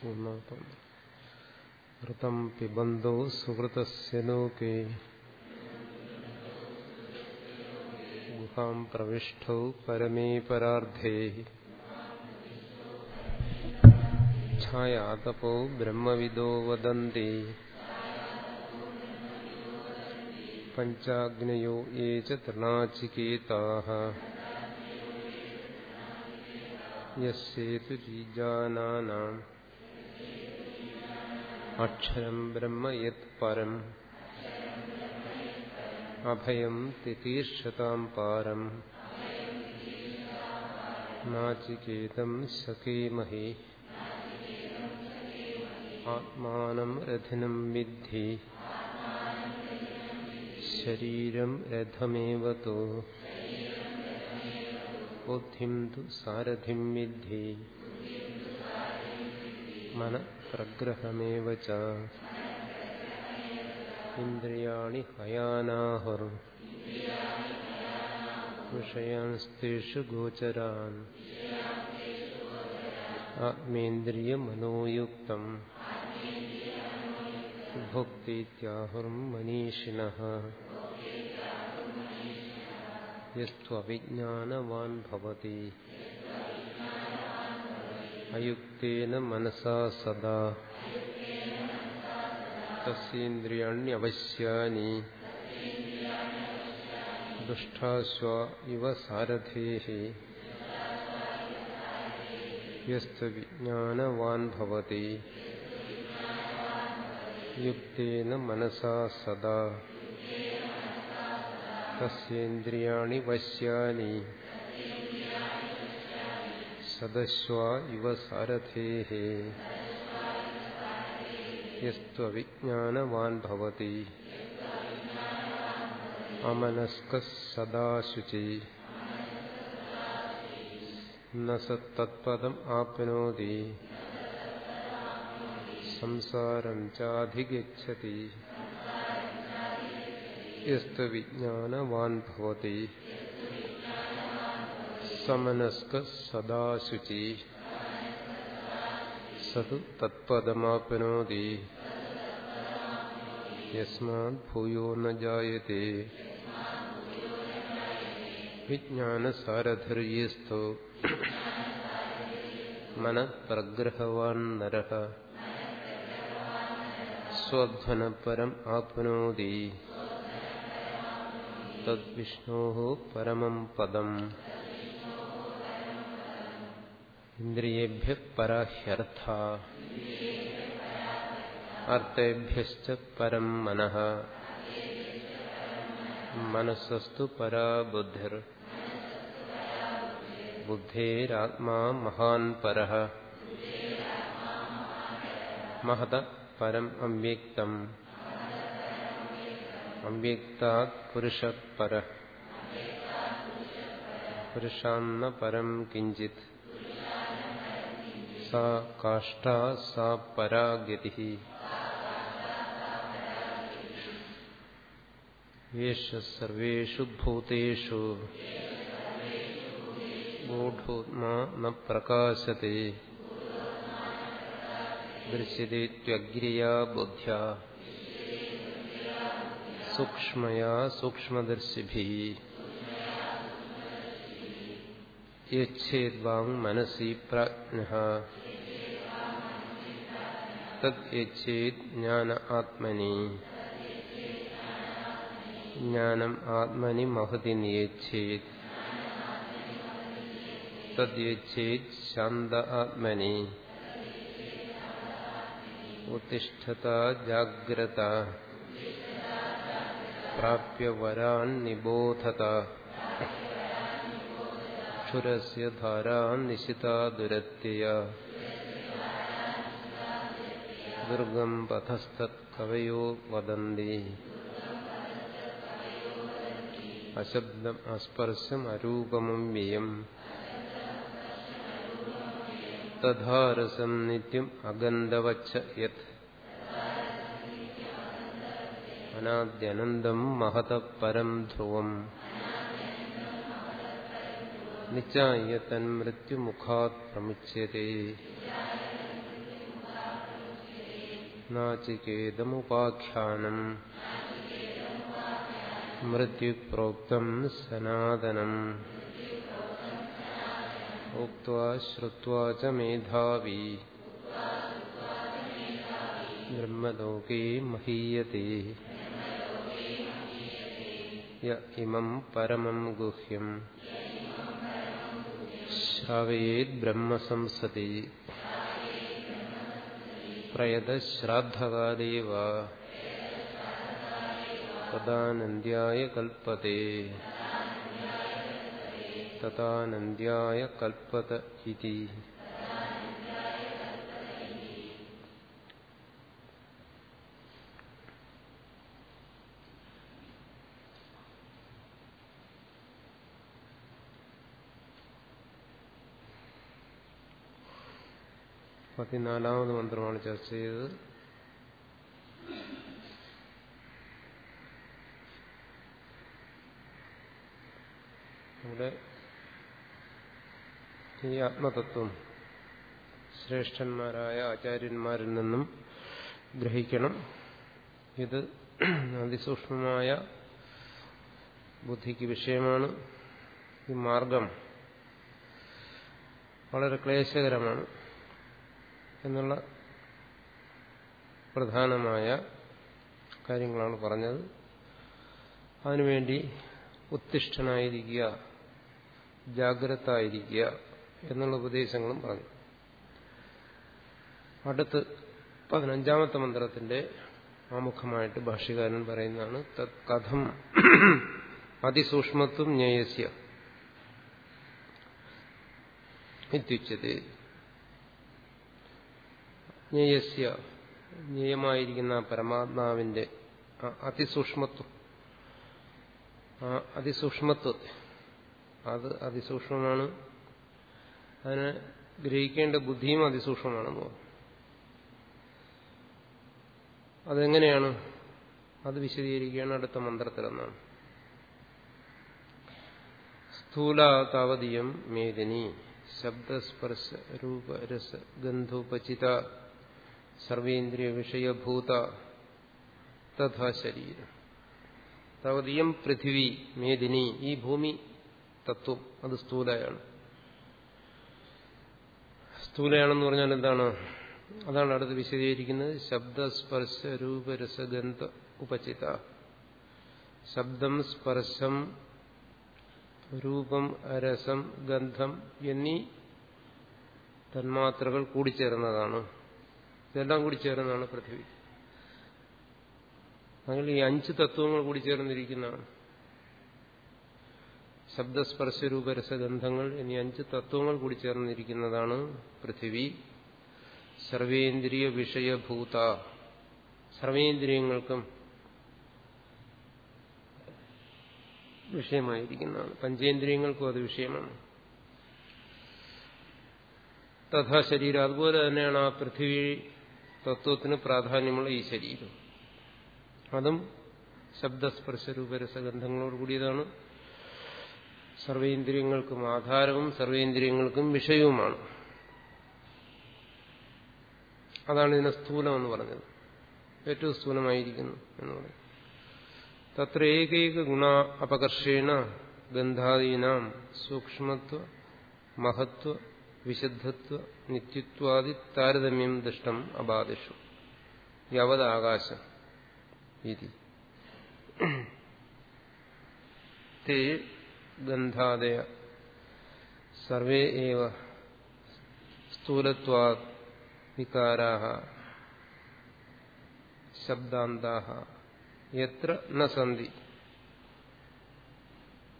മൂന്നാമത്തെ ഋതം പിബന്ധോ സുഹൃതസ്യ ലോകേ ഗുഹാം പ്രവിഷ്ടൗ പരമേ പരാർദ്ധേ ഛായാതപോ ബ്രഹ്മവിദോ വദന്തി പഞ്ചാഗ്നയോ യേ ച തൃണാചികേതാഃ യസ്യേതു ജീജാനാനാം അക്ഷരം ബ്രഹ്മ യത് പരം അഭയം തിതീർഷതാം പാരം നാചികേതം ശകേമഹി ആത്മാനം രഥിനം വിദ്ധി ശരീരം രഥമേവ തോ ബുദ്ധിം തു സാരഥിം വിദ്ധി മന പ്രഗ്രഹമേവ ച ഇന്ദ്രിയാണി ഹയാനാഹുർ വിഷയാസ്തേഷു ഗോചരാൻ ആത്മേന്ദ്രിയമനോയുക്തം ഭുക്തിത്യാഹുർ മനീഷിണഃ യസ്ത്വവിജ്ഞാനവാൻ ഭവതി അയുക്തേന മനസാ സദാ തസ്യേന്ദ്രിയാണ്യവശ്യാനി ദുഷ്ടാശ്വ ഇവ സാരഥേഃ യസ്ത്വവിജ്ഞാനവാൻ ഭവതി യുക്തേന മനസാ സദാ തസ്യേന്ദ്രിയാണി വശ്യാനി സദശ്വ ഇവ സാരഥേഃ യസ്ത്വവിജ്ഞാനവാൻ ഭവതി അമനസ്ക സദാ ശുചി ന സത്തത്പദം ആപ്നോതി സംസാരം ചാധിഗച്ഛതി യസ്ത്വവിജ്ഞാനവാൻ ഭവതി സമനസ്ക സദാ ശുചി സതു തത്പദമാപ്നോതി യസ്മാത് ഭൂയോ ന ജായത്തെ വിജ്ഞാനസാരഥിർയേസ്തോ മനഃപ്രഗ്രഹവാൻ നരഃ സ്വധ്വനപരം ആപ്നോതി തദ്വിഷ്ണോः പരമം പദം ഇന്ദ്രിയേഭ്യ പരാഹ്യർത്ഥ അർത്ഥേഭ്യശ്ച പരം മനഃ മനസ്സസ്തു പരാ ബുദ്ധിർ ബുദ്ധേരാത്മാ മഹാൻ പരഃ മഹത പരം അവ്യക്തം അവ്യക്താത് പുരുഷ പര പുരുഷാന്ന പരം കിഞ്ചിത് സാ കാഷ്ഠ സാ പരാഗതി യേശ സർവേഷു ഭൂതേഷു ഗൂഢോത്മാ ന പ്രകാശത്തെ ദൃശ്യതേത്യഗ്രിയാ ബുദ്ധ്യാ സൂക്ഷ്മയാ സൂക്ഷ്മദർശിഭിः യച്ഛേദ്വാങ് മനസി പ്രാജ്ഞഃ തദ് യച്ഛേത് ജ്ഞാന ആത്മനി ജ്ഞാനം ആത്മനി മഹതി നിയച്ഛേത് തദ് യച്ഛേത് ശാന്ത ആത്മനി ഉത്തിഷ്ഠത ജാഗ്രത പ്രാപ്യ വരാൻ നിബോധത ക്ഷുരസ്യ ധാരാ നിശിതാ ദുരത്യയ ദുർഗം പഥസ്തത് കവയോ വദന്തി അശബ്ദം അസ്പർശം അരൂപമം വ്യയം തഥാരസം നിത്യം അഗന്ധവച്ച യത് അനാദ്യനന്തം മഹത പരം ധ്രുവം നിച്ചായ തന്മൃത്യുമുഖാത് പ്രമുച്യത്തെ നാചികേതമുപാഖ്യാനം മൃത്യുപ്രോക്തം സനാതനം ഉക്വാ ശ്രുവാ ച മേധാവി ബ്രഹ്മലോകേ മഹീയത്തെ യ ഇമം പരമം ഗുഹ്യം ശ്രാവയേത് ബ്രഹ്മസംസതി പ്രയതശ്രാദ്ധകാലേ വാ തദാനന്ദ്യായ കൽപ്പത്തെ തഥാനന്ദ്യായ കൽപ്പത ഇതി. പതിനാലാമത് മന്ത്രമാണ് ചർച്ച ചെയ്തത്. ഇവിടെ ഈ ആത്മതത്വം ശ്രേഷ്ഠന്മാരായ ആചാര്യന്മാരിൽ നിന്നും ഗ്രഹിക്കണം. ഇത് അതിസൂക്ഷ്മമായ ബുദ്ധിക്ക് വിഷയമാണ്. ഈ മാർഗം വളരെ ക്ലേശകരമാണ്. എന്നുള്ള പ്രധാനമായ കാര്യങ്ങളാണ് പറഞ്ഞത്. അതിനുവേണ്ടി ഉത്തിഷ്ഠനായിരിക്കുക ജാഗ്രതായിരിക്കുക എന്നുള്ള ഉപദേശങ്ങളും പറഞ്ഞു. അടുത്ത് പതിനഞ്ചാമത്തെ മന്ത്രത്തിന്റെ ആമുഖമായിട്ട് ഭാഷ്യകാരൻ പറയുന്നതാണ് തത് കഥം അതിസൂക്ഷ്മത്വം ജ്ഞേയസ്യ. ഇത്യുച്ചത്. ജ്ഞേയസ്യ ജ്ഞേയമായിരിക്കുന്ന പരമാത്മാവിന്റെ അതിസൂക്ഷ്മത്വം. ആ അതിസൂക്ഷ്മത്വത്തെ അത് അതിസൂക്ഷ്മമാണ്. അതിനെ ഗ്രഹിക്കേണ്ട ബുദ്ധിയും അതിസൂക്ഷ്മമാണെന്ന് പറഞ്ഞു അതെങ്ങനെയാണ്? അത് വിശദീകരിക്കുകയാണ് അടുത്ത മന്ത്രത്തിലെന്നാണ്. സ്ഥൂല താവതീയം മേദിനി ശബ്ദസ്പർശ രൂപരസ ഗന്ധോപചിത സർവേന്ദ്രിയ വിഷയഭൂത തഥാ ശരീരം. തവതീയം പൃഥിവി മേദിനി ഈ ഭൂമി തത്വം അത് സ്ഥൂലയാണ്. സ്ഥൂലയാണെന്ന് പറഞ്ഞാൽ എന്താണ്? അതാണ് അടുത്ത് വിശദീകരിക്കുന്നത്. ശബ്ദസ്പർശ രൂപരസഗന്ധ ഉപചിത. ശബ്ദം സ്പർശം രൂപം രസം ഗന്ധം എന്നീ തന്മാത്രകൾ കൂടിച്ചേർന്നതാണ്. ഇതെല്ലാം കൂടി ചേർന്നതാണ് പൃഥ്വി. അങ്ങനെ ഈ അഞ്ച് തത്വങ്ങൾ കൂടി ചേർന്നിരിക്കുന്നതാണ്. ശബ്ദസ്പർശ രൂപരസഗന്ധങ്ങൾ എന്നീ അഞ്ച് തത്വങ്ങൾ കൂടി ചേർന്നിരിക്കുന്നതാണ് പൃഥിവി. സർവേന്ദ്രിയ വിഷയഭൂത സർവേന്ദ്രിയങ്ങൾക്കും വിഷയമായിരിക്കുന്നതാണ്. പഞ്ചേന്ദ്രിയങ്ങൾക്കും അത് വിഷയമാണ്. തഥാ ശരീരം. അതുപോലെ തന്നെയാണ് ആ പൃഥ്വി തത്വത്തിന് പ്രാധാന്യമുള്ള ഈ ശരീരം. അതും ശബ്ദസ്പർശ രൂപരസഗന്ധങ്ങളോട് കൂടിയതാണ് സർവേന്ദ്രിയങ്ങൾക്കും ആധാരവും സർവേന്ദ്രിയങ്ങൾക്കും വിഷയവുമാണ്. അതാണ് ഇതിനെ സ്ഥൂലം എന്ന് പറഞ്ഞത്. ഏറ്റവും സ്ഥൂലമായിരിക്കുന്നു എന്ന് പറയും തത്ര ഏകൈക ഗുണ അപകർഷേണ ഗന്ധാദീനാം സൂക്ഷ്മത്വ മഹത്വ വിശുദ്ധത്വ നിത്യത്വാദി താരതമ്യം ദൃഷ്ടം അബാധിഷു. യവദാകാശം ഇതി. തേ ഗന്ധാദയ. സർവേ ഏവ സ്ഥൂലത്വാ വികാരാ ശബ്ദാന്താ യത്ര ന സന്തി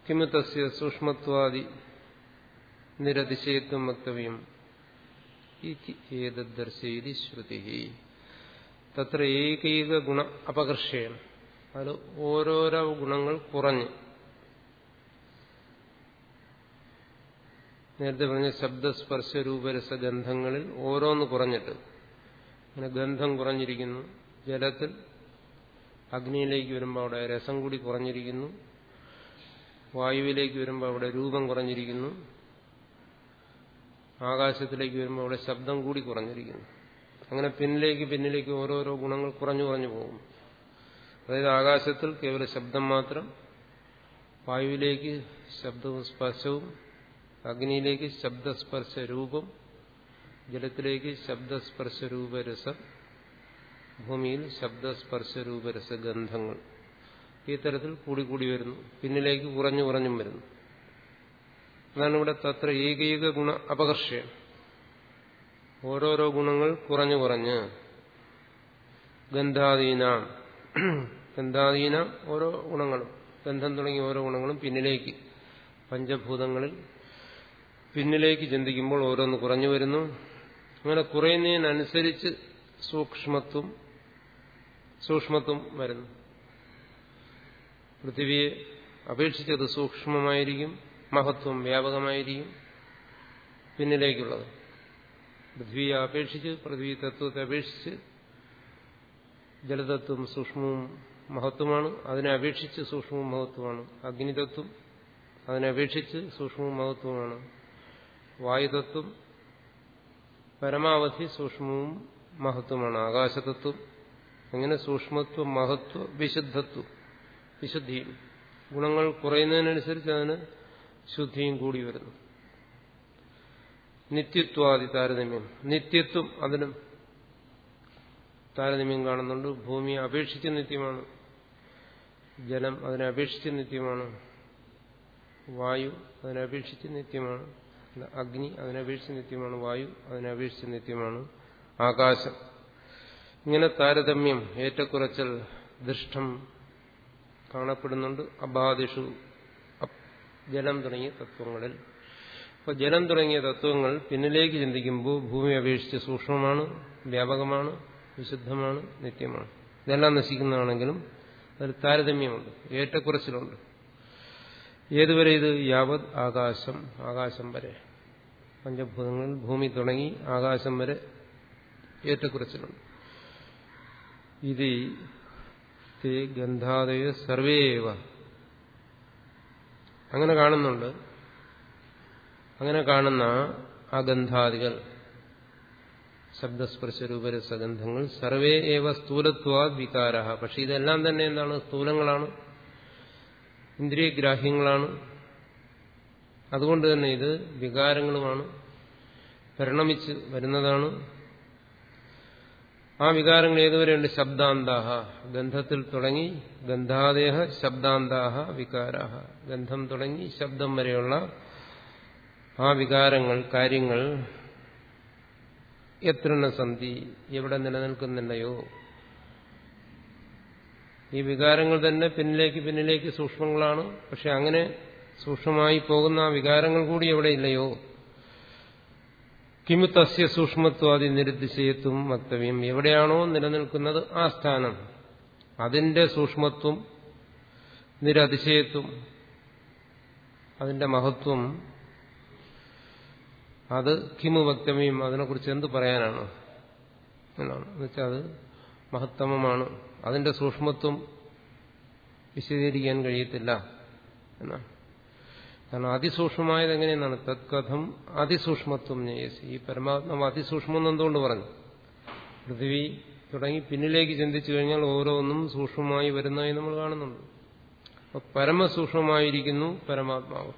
കിമു തസ്യ സൂക്ഷ്മത്വാദി നിരതിശയത്വം വക്തവ്യം ഏതദ്ദർശയതി ശ്രുതി തത്ര ഏകൈക ഗുണ അപകർഷയം. അതിൽ ഓരോരോ ഗുണങ്ങൾ കുറഞ്ഞ്. നേരത്തെ പറഞ്ഞ ശബ്ദസ്പർശ രൂപരസ ഗന്ധങ്ങളിൽ ഓരോന്ന് കുറഞ്ഞിട്ട്. അങ്ങനെ ഗന്ധം കുറഞ്ഞിരിക്കുന്നു. ജലത്തിൽ അഗ്നിയിലേക്ക് വരുമ്പോൾ അവിടെ രസം കൂടി കുറഞ്ഞിരിക്കുന്നു. വായുവിലേക്ക് വരുമ്പോൾ അവിടെ രൂപം കുറഞ്ഞിരിക്കുന്നു. ആകാശത്തിലേക്ക് വരുമ്പോൾ അവിടെ ശബ്ദം കൂടി കുറഞ്ഞിരിക്കുന്നു. അങ്ങനെ പിന്നിലേക്ക് പിന്നിലേക്ക് ഓരോരോ ഗുണങ്ങൾ കുറഞ്ഞു കുറഞ്ഞു പോകും. അതായത് ആകാശത്തിൽ കേവല ശബ്ദം മാത്രം വായുവിലേക്ക് ശബ്ദവും സ്പർശവും അഗ്നിയിലേക്ക് ശബ്ദസ്പർശ രൂപം ജലത്തിലേക്ക് ശബ്ദസ്പർശ രൂപരസം ഭൂമിയിൽ ശബ്ദസ്പർശ രൂപരസ ഗന്ധങ്ങൾ ഈ തരത്തിൽ കൂടിക്കൂടി വരുന്നു. പിന്നിലേക്ക് കുറഞ്ഞു കുറഞ്ഞും വരുന്നു. അതാണ് ഇവിടെ തത്ര ഏകൈക ഗുണ അപകർഷ്യം. ഓരോരോ ഗുണങ്ങൾ കുറഞ്ഞു കുറഞ്ഞ്. ഗന്ധാധീന ഗന്ധാധീന ഓരോ ഗുണങ്ങളും. ഗന്ധം തുടങ്ങിയ ഓരോ ഗുണങ്ങളും പിന്നിലേക്ക്. പഞ്ചഭൂതങ്ങളിൽ പിന്നിലേക്ക് ചിന്തിക്കുമ്പോൾ ഓരോന്ന് കുറഞ്ഞു വരുന്നു. അങ്ങനെ കുറയുന്നതിനനുസരിച്ച് സൂക്ഷ്മത്വം സൂക്ഷ്മത്വം വരുന്നു. പൃഥിവിയെ അപേക്ഷിച്ചത് സൂക്ഷ്മമായിരിക്കും. മഹത്വം വ്യാപകമായിരിക്കും. പിന്നിലേക്കുള്ളത്. പൃഥ്വിയെ അപേക്ഷിച്ച് പൃഥ്വി തത്വത്തെ അപേക്ഷിച്ച് ജലതത്വം സൂക്ഷ്മവും മഹത്വമാണ്. അതിനെ അപേക്ഷിച്ച് സൂക്ഷ്മവും മഹത്വമാണ്. അഗ്നിതത്വം അതിനെ അപേക്ഷിച്ച് സൂക്ഷ്മവും മഹത്വമാണ്. വായുതത്വം പരമാവധി സൂക്ഷ്മവും മഹത്വമാണ്. ആകാശതത്വം അങ്ങനെ സൂക്ഷ്മത്വം മഹത്വ വിശുദ്ധത്വം വിശുദ്ധിയും ഗുണങ്ങൾ കുറയുന്നതിനനുസരിച്ച് അതിന് ശുദ്ധിയും കൂടി വരുന്നു. നിത്യത്വാദി താരതമ്യം നിത്യത്വം അതിനും താരതമ്യം കാണുന്നുണ്ട്. ഭൂമി അപേക്ഷിച്ച് നിത്യമാണ്. ജലം അതിനെ അപേക്ഷിച്ച് നിത്യമാണ്. വായു അതിനെ അപേക്ഷിച്ച് നിത്യമാണ്. അഗ്നി അതിനെ അപേക്ഷിച്ച് നിത്യമാണ്. വായു അതിനെ അപേക്ഷിച്ച് നിത്യമാണ്. ആകാശം. ഇങ്ങനെ താരതമ്യം ഏറ്റക്കുറച്ചൽ ദൃഷ്ടം കാണപ്പെടുന്നുണ്ട്. അബാദിഷു ജലം തുടങ്ങിയ തത്വങ്ങളിൽ. അപ്പോൾ ജലം തുടങ്ങിയ തത്വങ്ങൾ പിന്നിലേക്ക് ചിന്തിക്കുമ്പോൾ ഭൂമി അപേക്ഷിച്ച് സൂക്ഷ്മമാണ് വ്യാപകമാണ് വിശുദ്ധമാണ് നിത്യമാണ്. ഇതെല്ലാം നശിക്കുന്നതാണെങ്കിലും അതിൽ താരതമ്യമുണ്ട് ഏറ്റക്കുറച്ചിലുണ്ട്. ഏതുവരെ ഇത് യാവത് ആകാശം ആകാശം വരെ? പഞ്ചഭൂതങ്ങളിൽ ഭൂമി തുടങ്ങി ആകാശം വരെ ഏറ്റക്കുറച്ചിലുണ്ട്. ഇത് ഗന്ധാദയ സർവേവ അങ്ങനെ കാണുന്നുണ്ട്. അങ്ങനെ കാണുന്ന ആ ഗന്ധാദികൾ ശബ്ദസ്പർശരൂപരസഗന്ധങ്ങൾ സർവേ ഏവ സ്ഥൂലത്വാ വികാര. പക്ഷെ ഇതെല്ലാം തന്നെ എന്താണ്? സ്ഥൂലങ്ങളാണ്. ഇന്ദ്രിയഗ്രാഹ്യങ്ങളാണ്. അതുകൊണ്ട് തന്നെ ഇത് വികാരങ്ങളുമാണ്. പരിണമിച്ച് വരുന്നതാണ്. ആ വികാരങ്ങൾ ഏതുവരെയുണ്ട് ശബ്ദാന്താഹ. ഗന്ധത്തിൽ തുടങ്ങി ഗന്ധാദേഹ ശബ്ദാന്താഹ വികാരാഹ. ഗന്ധം തുടങ്ങി ശബ്ദം വരെയുള്ള ആ വികാരങ്ങൾ കാര്യങ്ങൾ എത്ര സന്ധി? എവിടെ നിലനിൽക്കുന്നുണ്ടയോ? ഈ വികാരങ്ങൾ തന്നെ പിന്നിലേക്ക് പിന്നിലേക്ക് സൂക്ഷ്മങ്ങളാണ്. പക്ഷെ അങ്ങനെ സൂക്ഷ്മമായി പോകുന്ന ആ വികാരങ്ങൾ കൂടി എവിടെ ഇല്ലയോ? കിമു തസ്യ സൂക്ഷ്മത്വാദി നിരുദ്ദിശയത്വം വക്തവ്യം. എവിടെയാണോ നിലനിൽക്കുന്നത് ആ സ്ഥാനം. അതിന്റെ സൂക്ഷ്മത്വം നിരതിശയത്വം അതിന്റെ മഹത്വം അത് കിമു വക്തവ്യം. അതിനെക്കുറിച്ച് എന്ത് പറയാനാണ്? എന്നാണ്. എന്നുവെച്ചാൽ അത് മഹത്തമമാണ്. അതിന്റെ സൂക്ഷ്മത്വം വിശദീകരിക്കാൻ കഴിയത്തില്ല എന്നാണ്. കാരണം അതിസൂക്ഷ്മമായത് എങ്ങനെയെന്നാണ്? തത്കഥം അതിസൂക്ഷ്മത്വം ന്യായസി ഈ പരമാത്മാവ് അതിസൂക്ഷ്മം എന്ന് എന്തുകൊണ്ട് പറഞ്ഞു? പൃഥ്വി തുടങ്ങി പിന്നിലേക്ക് ചിന്തിച്ചു കഴിഞ്ഞാൽ ഓരോന്നും സൂക്ഷ്മമായി വരുന്നതായി നമ്മൾ കാണുന്നുണ്ട്. അപ്പൊ പരമസൂക്ഷ്മമായിരിക്കുന്നു പരമാത്മാവ്.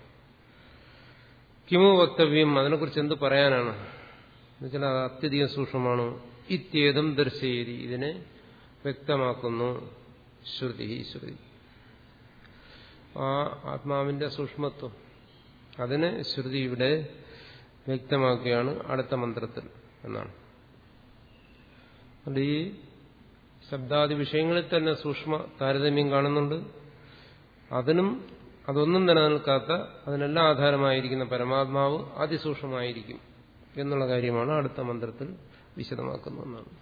കിമു വക്തവ്യം അതിനെക്കുറിച്ച് എന്ത് പറയാനാണ്? എന്നുവെച്ചാൽ അത് അത്യധികം സൂക്ഷ്മമാണ്. ഇത്യേതം ദർശയേരി ഇതിനെ വ്യക്തമാക്കുന്നു ശ്രുതി ശ്രുതി. ആ ആത്മാവിന്റെ സൂക്ഷ്മത്വം. അതിനെ ശ്രുതി ഇവിടെ വ്യക്തമാക്കുകയാണ് അടുത്ത മന്ത്രത്തിൽ എന്നാണ്. അത് ഈ ശബ്ദാദി വിഷയങ്ങളിൽ തന്നെ സൂക്ഷ്മ താരതമ്യം കാണുന്നുണ്ട്. അതിനും അതൊന്നും നിലനിൽക്കാത്ത അതിനെല്ലാം ആധാരമായിരിക്കുന്ന പരമാത്മാവ് അതിസൂക്ഷ്മമായിരിക്കും എന്നുള്ള കാര്യമാണ് അടുത്ത മന്ത്രത്തിൽ വിശദമാക്കുന്നതെന്നാണ്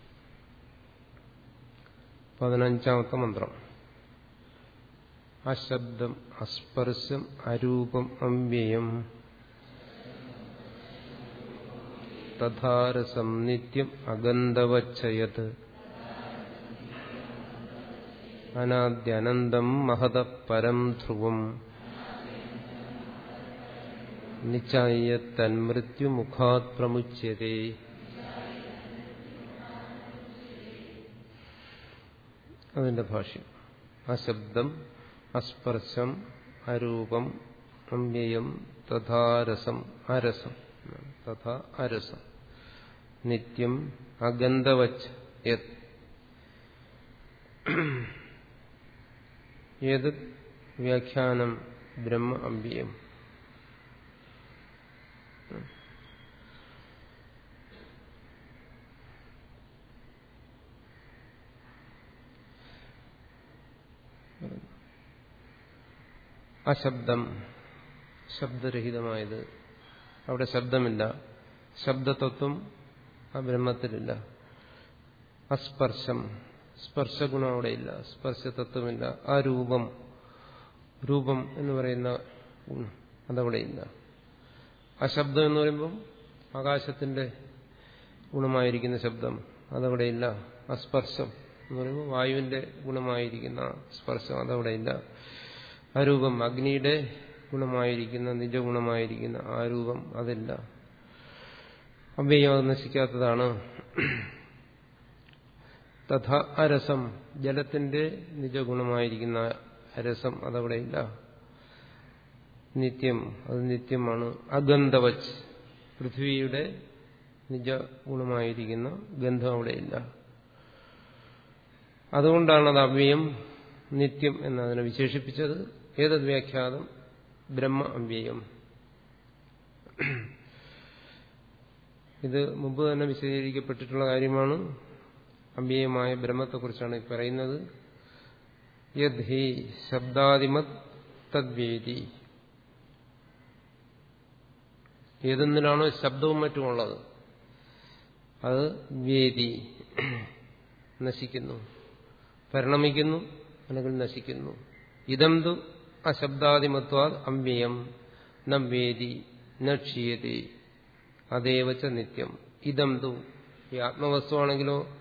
പതിനഞ്ചാമത്തെ മന്ത്രം. അശബ്ദം അസ്പർശം അരൂപം അവ്യയം. തഥാരസം നിത്യം അഗന്ധവച്ചയത്. അനാദ്യനന്തം മഹത പരം ധ്രുവം. നിശായത്തന്മൃത്യുമുഖാത് തന്മൃത്യുമുഖാത് അതിന്റെ ഭാഷ്യം. അശബ്ദം അസ്പർശം അരൂപം അമ്യയം തഥാരസം അരസം. തഥാ അരസം. നിത്യം അഗന്ധവച്ച് യത് വ്യാഖ്യാനം ബ്രഹ്മ അമ്പിയം. അശബ്ദം ശബ്ദരഹിതമായത്. അവിടെ ശബ്ദമില്ല. ശബ്ദതത്വം ആ ബ്രഹ്മത്തിലില്ല. അസ്പർശം സ്പർശഗുണം അവിടെയില്ല. സ്പർശതത്വമില്ല. ആ രൂപം രൂപം എന്ന് പറയുന്ന ഗുണം അതവിടെയില്ല. അശബ്ദം ശബ്ദം എന്ന് പറയുമ്പം ആകാശത്തിന്റെ ഗുണമായിരിക്കുന്ന ശബ്ദം അതവിടെയില്ല. അസ്പർശം എന്ന് പറയുമ്പോൾ വായുവിന്റെ ഗുണമായിരിക്കുന്ന സ്പർശം അതവിടെയില്ല. ആ രൂപം അഗ്നിയുടെ ഗുണമായിരിക്കുന്ന നിജഗുണമായിരിക്കുന്ന ആ രൂപം അതല്ല. അവ്യയം നശിക്കാത്തതാണ്. തഥ അരസം ജലത്തിന്റെ നിജഗുണമായിരിക്കുന്ന രസം അതവിടെയില്ല നിത്യം അത് നിത്യമാണ്. അഗന്ധവച്ച് പൃഥ്വിയുടെ നിജഗുണമായിരിക്കുന്ന ഗന്ധം അവിടെയില്ല അതുകൊണ്ടാണ് അത് അവ്യയം നിത്യം എന്നതിനെ വിശേഷിപ്പിച്ചത്. ഏതത് വ്യാഖ്യാതം ബ്രഹ്മ അവ്യയം. ഇത് മുമ്പ് തന്നെ വിശദീകരിക്കപ്പെട്ടിട്ടുള്ള കാര്യമാണ്. അവ്യയമായ ബ്രഹ്മത്തെക്കുറിച്ചാണ് ഈ പറയുന്നത്. യദ് ഹി ശബ്ദാദിമത് തദ്വേദി ഏതെന്നിലാണോ ശബ്ദവും മറ്റുമുള്ളത് അത് വേദി. നശിക്കുന്നു. പരിണമിക്കുന്നു അല്ലെങ്കിൽ നശിക്കുന്നു. ഇതം തു അശബ്ദാദിമത്വാ അമ്യം നവേദി നക്ഷീയതി. അതേവച്ച നിത്യം. ഇതം തു. ഈ ആത്മവസ്തുവാണെങ്കിലോ